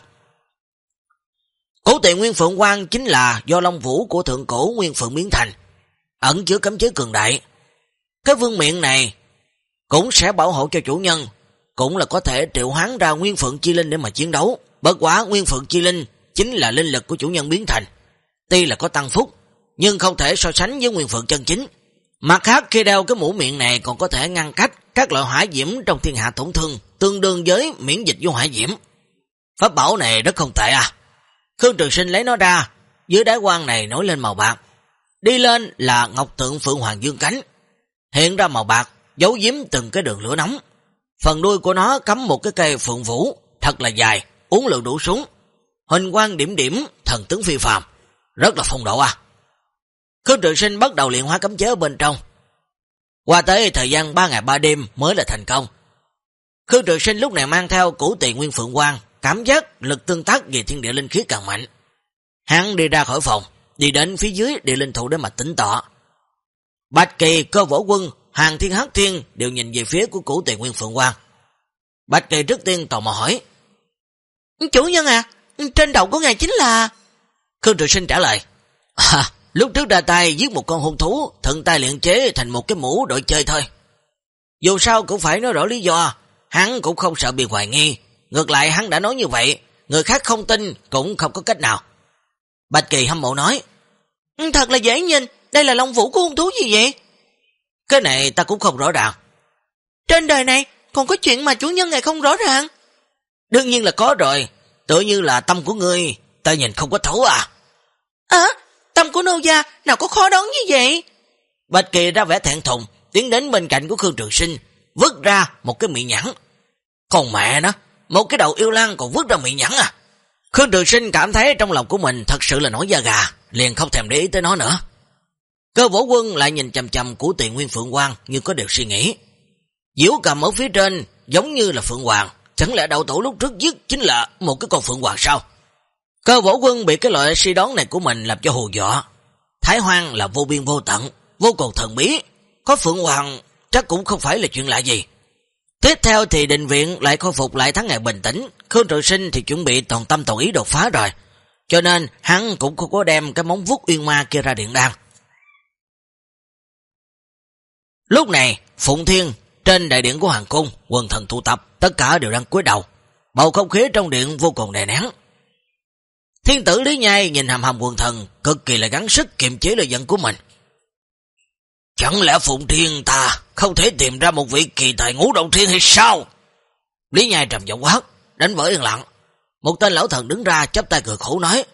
Cố tỳ Nguyên Phượng Quang chính là do Long Vũ của thượng cổ Nguyên Phượng biến thành, ẩn chứa cấm chế cường đại. Cái vương miệng này cũng sẽ bảo hộ cho chủ nhân, cũng là có thể triệu hoán ra Nguyên Phượng Chi Linh để mà chiến đấu. Bất quả Nguyên Phượng Chi Linh chính là linh lực của chủ nhân biến thành. Tuy là có tăng phúc, nhưng không thể so sánh với Nguyên Phượng chân chính. Mặt khác khi đeo cái mũ miệng này còn có thể ngăn cách các loại hỏa diễm trong thiên hạ tổn thương, tương đương với miễn dịch vô hỏa diễm. Pháp bảo này rất không tệ à. Khương Trường Sinh lấy nó ra, dưới đáy quan này nổi lên màu bạc. Đi lên là ngọc tượng Phượng Hoàng Dương Cánh. Hiện ra màu bạc, giấu giếm từng cái đường lửa nóng. Phần đuôi của nó cắm một cái cây phượng vũ, thật là dài, uống lượng đủ súng. Hình quang điểm điểm, thần tướng phi phàm, rất là phong độ à. Khương Trường Sinh bắt đầu luyện hóa cấm chế ở bên trong. Qua tới thời gian 3 ngày 3 đêm mới là thành công. Khương Trường Sinh lúc này mang theo củ tiền Nguyên Phượng Quang cảm giác lực tương tác về thiên địa linh khí càng mạnh. Hắn đi ra khỏi phòng, đi đến phía dưới địa linh thủ để mà tính tọa. Bạch Kỳ, cơ võ quân, hàng thiên hắc thiên đều nhìn về phía của củ tiền nguyên phượng quang. Bạch Kỳ trước tiên tò mò hỏi. Chủ nhân à, trên đầu của ngài chính là... Khương Trường Sinh trả lời. À, lúc trước ra tay giết một con hung thú, thận tay luyện chế thành một cái mũ đội chơi thôi. Dù sao cũng phải nói rõ lý do, hắn cũng không sợ bị hoài nghi. Ngược lại hắn đã nói như vậy, người khác không tin cũng không có cách nào. Bạch Kỳ hâm mộ nói, ừ, Thật là dễ nhìn, đây là long vũ của hung thú gì vậy? Cái này ta cũng không rõ ràng. Trên đời này còn có chuyện mà chủ nhân ngài không rõ ràng. Đương nhiên là có rồi, tự như là tâm của ngươi, ta nhìn không có thấu à. À, tâm của nô gia nào có khó đoán như vậy? Bạch Kỳ ra vẻ thẹn thùng, tiến đến bên cạnh của Khương Trường Sinh, vứt ra một cái miệng nhẵn. Còn mẹ nó, một cái đầu yêu lan còn vứt ra miệng nhẵn à. Khương Trường Sinh cảm thấy trong lòng của mình thật sự là nổi da gà, liền không thèm để ý tới nó nữa. Cơ võ quân lại nhìn chầm chầm của tiền nguyên Phượng Quang như có điều suy nghĩ. Diễu cầm ở phía trên giống như là Phượng Hoàng, chẳng lẽ đầu tổ lúc trước giết chính là một cái con Phượng Hoàng sao? Cơ võ quân bị cái loại suy đoán này của mình làm cho hù dọa. Thái Hoang là vô biên vô tận, vô cùng thần bí, có Phượng Hoàng chắc cũng không phải là chuyện lạ gì. Tiếp theo thì định viện lại khôi phục lại tháng ngày bình tĩnh, Khương Trường Sinh thì chuẩn bị toàn tâm toàn ý đột phá rồi. Cho nên hắn cũng không có đem cái móng vuốt uyên ma kia ra điện đan. Lúc này, Phụng Thiên trên đại điện của Hoàng Cung, quần thần tụ tập, tất cả đều đang cúi đầu. Bầu không khí trong điện vô cùng đè nén. Thiên tử Lý Nhai nhìn hàm hàm quần thần, cực kỳ là gắn sức kiềm chế lời giận của mình. Chẳng lẽ Phụng Thiên ta không thể tìm ra một vị kỳ tài ngũ động thiên hay sao? Lý Nhai trầm giọng quát, đánh vỡ yên lặng. Một tên lão thần đứng ra chấp tay cười khổ nói.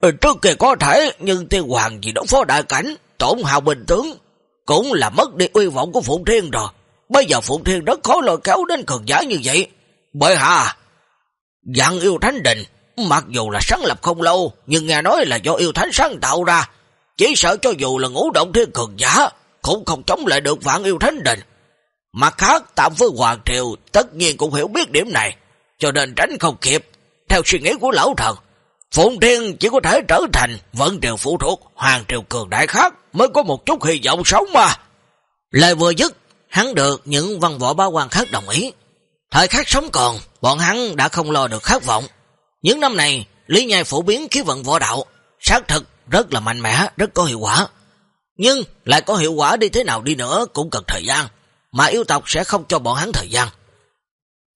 Ờ, trước kia có thể, nhưng tiên hoàng vì đó phó đại cảnh, tổn hào bình tướng, cũng là mất đi uy vọng của Phụng Thiên rồi. Bây giờ Phụng Thiên rất khó lôi kéo đến cường giả như vậy. Bởi hạ, dạng yêu thánh đình, mặc dù là sáng lập không lâu, nhưng nghe nói là do yêu thánh sáng tạo ra, chỉ sợ cho dù là ngũ động thiên cường giả, cũng không chống lại được vạn yêu thánh đình. Mặt khác, tạm với Hoàng Triều tất nhiên cũng hiểu biết điểm này, cho nên tránh không kịp. Theo suy nghĩ của lão thần, Phụng Thiên chỉ có thể trở thành vận triều phụ thuộc Hoàng Triều cường đại khác mới có một chút hy vọng sống mà. Lời vừa dứt, hắn được những văn võ ba quan khác đồng ý. Thời khắc sống còn, bọn hắn đã không lo được khát vọng. Những năm này, Lý Nhai phổ biến khí vận võ đạo, xác thực rất là mạnh mẽ, rất có hiệu quả. Nhưng lại có hiệu quả đi thế nào đi nữa cũng cần thời gian, mà yêu tộc sẽ không cho bọn hắn thời gian.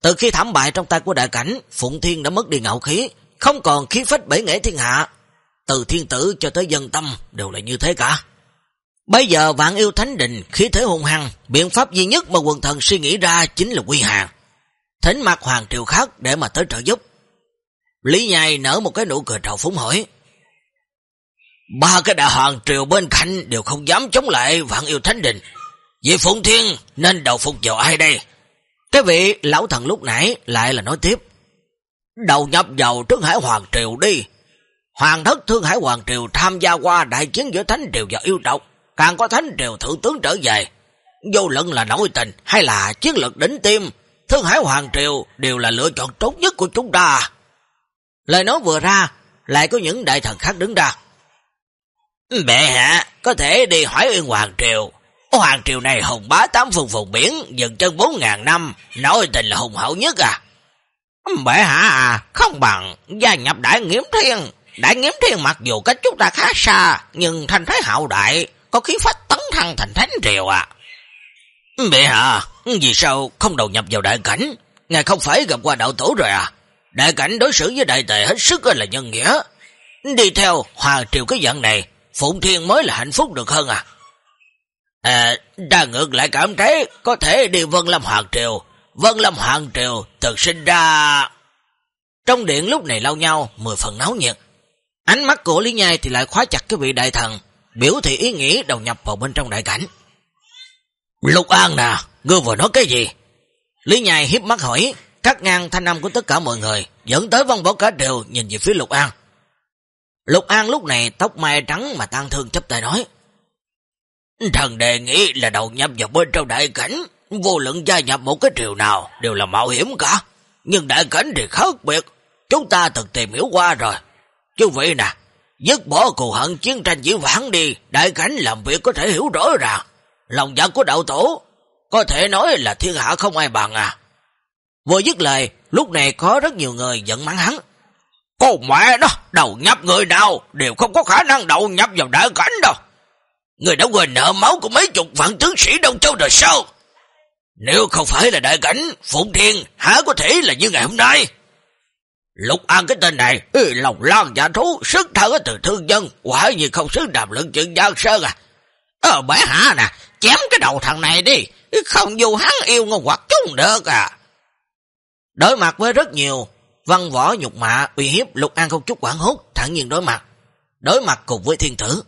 Từ khi thảm bại trong tay của đại cảnh, Phụng Thiên đã mất đi ngạo khí, không còn khí phách bể nghệ thiên hạ. Từ thiên tử cho tới dân tâm đều là như thế cả. Bây giờ vạn yêu thánh đình, khí thế hùng hăng, biện pháp duy nhất mà quần thần suy nghĩ ra chính là quy hàng. thánh mặt hoàng triều khác để mà tới trợ giúp. Lý Nhai nở một cái nụ cười trào phúng hỏi. Ba cái đại hoàng triều bên cạnh đều không dám chống lại vạn yêu thánh đình. Vì Phụng Thiên nên đầu phục vào ai đây? Cái vị lão thần lúc nãy lại là nói tiếp. Đầu nhập vào Trương Hải Hoàng Triều đi. Hoàng thất Thương Hải Hoàng Triều tham gia qua đại chiến giữa Thánh Triều và yêu tộc. Càng có Thánh Triều thượng tướng trở về. Vô luận là nổi tình hay là chiến lược đỉnh tim. Thương Hải Hoàng Triều đều là lựa chọn tốt nhất của chúng ta. Lời nói vừa ra, lại có những đại thần khác đứng ra. Bệ hạ, có thể đi hỏi Uyên Hoàng Triều. Hoàng Triều này hùng bá tám phương vùng biển, dừng chân 4.000 năm, nói tình là hùng hậu nhất à. Bệ hạ à, không bằng gia nhập đại nghiễm thiên. Đại nghiễm thiên mặc dù cách chúng ta khá xa, nhưng thành thái hậu đại, có khí phách tấn thăng thành thánh triều à. Bệ hạ, vì sao không đầu nhập vào đại cảnh? Ngài không phải gặp qua đạo tổ rồi à? Đại cảnh đối xử với đại tệ hết sức là nhân nghĩa. Đi theo hòa triều cái dạng này, Phụng Thiên mới là hạnh phúc được hơn à. À, đa ngược lại cảm thấy có thể đi Vân Lâm Hoàng Triều. Vân Lâm Hoàng Triều tự sinh ra... Trong điện lúc này lau nhau, mười phần náo nhiệt. Ánh mắt của Lý Nhai thì lại khóa chặt cái vị đại thần, biểu thị ý nghĩ đầu nhập vào bên trong đại cảnh. Lục An nè, ngươi vừa nói cái gì? Lý Nhai hiếp mắt hỏi, cắt ngang thanh âm của tất cả mọi người, dẫn tới vong võ cả đều nhìn về phía Lục An. Lục An lúc này tóc mai trắng mà tan thương chấp tay nói. Thần đề nghĩ là đầu nhập vào bên trong đại cảnh, vô lượng gia nhập một cái triều nào đều là mạo hiểm cả. Nhưng đại cảnh thì khác biệt, chúng ta từng tìm hiểu qua rồi. Chú vị nè, dứt bỏ cù hận chiến tranh dĩ vãng đi, đại cảnh làm việc có thể hiểu rõ ràng. Lòng dạ của đạo tổ, có thể nói là thiên hạ không ai bằng à. Vừa dứt lời, lúc này có rất nhiều người giận mắng hắn. Cô mẹ đó, đầu nhập người nào đều không có khả năng đầu nhập vào đại cảnh đâu. Người đã quên nợ máu của mấy chục vạn tướng sĩ Đông Châu rồi sao? Nếu không phải là đại cảnh, Phụng Thiên há có thể là như ngày hôm nay? Lục An cái tên này, lòng lan giả thú, sức thở từ thương dân, quả nhiên không xứng đàm lượng chuyện Giang Sơn à. Ờ bả hả nè, chém cái đầu thằng này đi, không dù hắn yêu ngon hoặc chung được à. Đối mặt với rất nhiều văn võ nhục mạ, uy hiếp Lục An không chút quảng hốt, thẳng nhiên đối mặt. Đối mặt cùng với thiên tử.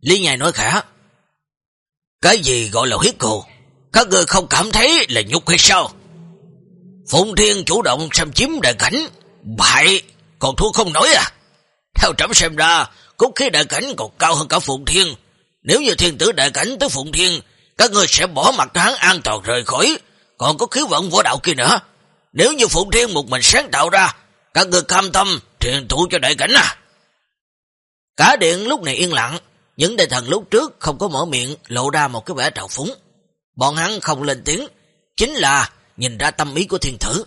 Lý Nhai nói khả. Cái gì gọi là huyết cù? Các người không cảm thấy là nhục hay sao? Phụng Thiên chủ động xâm chiếm đại cảnh. Bại, còn thua không nổi à? Theo trẫm xem ra, cốt khí đại cảnh còn cao hơn cả Phụng Thiên. Nếu như thiên tử đại cảnh tới Phụng Thiên, các người sẽ bỏ mặt hắn an toàn rời khỏi. Còn có khí vận võ đạo kia nữa. Nếu như Phụng Thiên một mình sáng tạo ra, các người cam tâm truyền thụ cho đại cảnh à? Cả điện lúc này yên lặng, những đại thần lúc trước không có mở miệng lộ ra một cái vẻ trào phúng. Bọn hắn không lên tiếng, chính là nhìn ra tâm ý của thiên thử.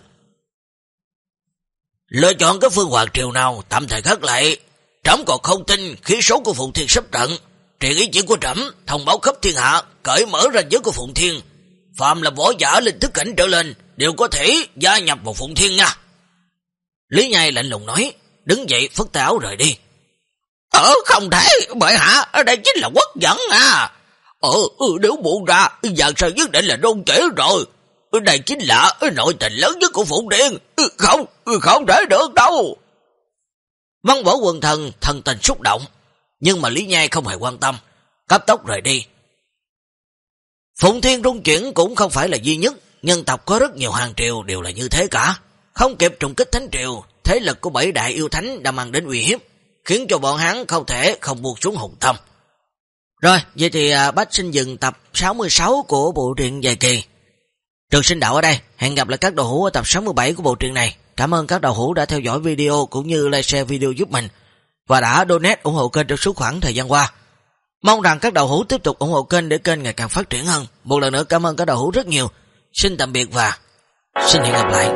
Lựa chọn cái phương hoàng triều nào tạm thời khắc lại, trẫm còn không tin khí số của Phụng Thiên sắp trận. Truyền ý chỉ của trẫm thông báo khắp thiên hạ, cởi mở ra giới của Phụng Thiên. Phạm là võ giả linh thức cảnh trở lên, đều có thể gia nhập vào Phụng Thiên nha. Lý Nhai lạnh lùng nói, đứng dậy phất tay áo rời đi. Ờ không thể, bởi hả đây chính là quốc dẫn à. Ờ, ừ, nếu buông ra, dạng sao nhất định là đôn trễ rồi. Đây chính là nội tình lớn nhất của Phụng Thiên ừ, Không, ừ, không thể được đâu. Văn võ quân thần, thần tình xúc động. Nhưng mà Lý Nhai không hề quan tâm, cấp tốc rời đi. Phụng Thiên rung chuyển cũng không phải là duy nhất, nhân tộc có rất nhiều hàng triều đều là như thế cả. Không kịp trùng kích thánh triều, thế lực của bảy đại yêu thánh đã mang đến uy hiếp, khiến cho bọn hắn không thể không buộc xuống hùng tâm. Rồi, vậy thì à, Bách bác xin dừng tập 66 của bộ truyện dài kỳ. Trường sinh đạo ở đây, hẹn gặp lại các đầu hữu ở tập 67 của bộ truyện này. Cảm ơn các đầu hữu đã theo dõi video cũng như like share video giúp mình và đã donate ủng hộ kênh trong suốt khoảng thời gian qua. Mong rằng các đầu hữu tiếp tục ủng hộ kênh để kênh ngày càng phát triển hơn. Một lần nữa cảm ơn các đầu hữu rất nhiều. Xin tạm biệt và xin hẹn gặp lại.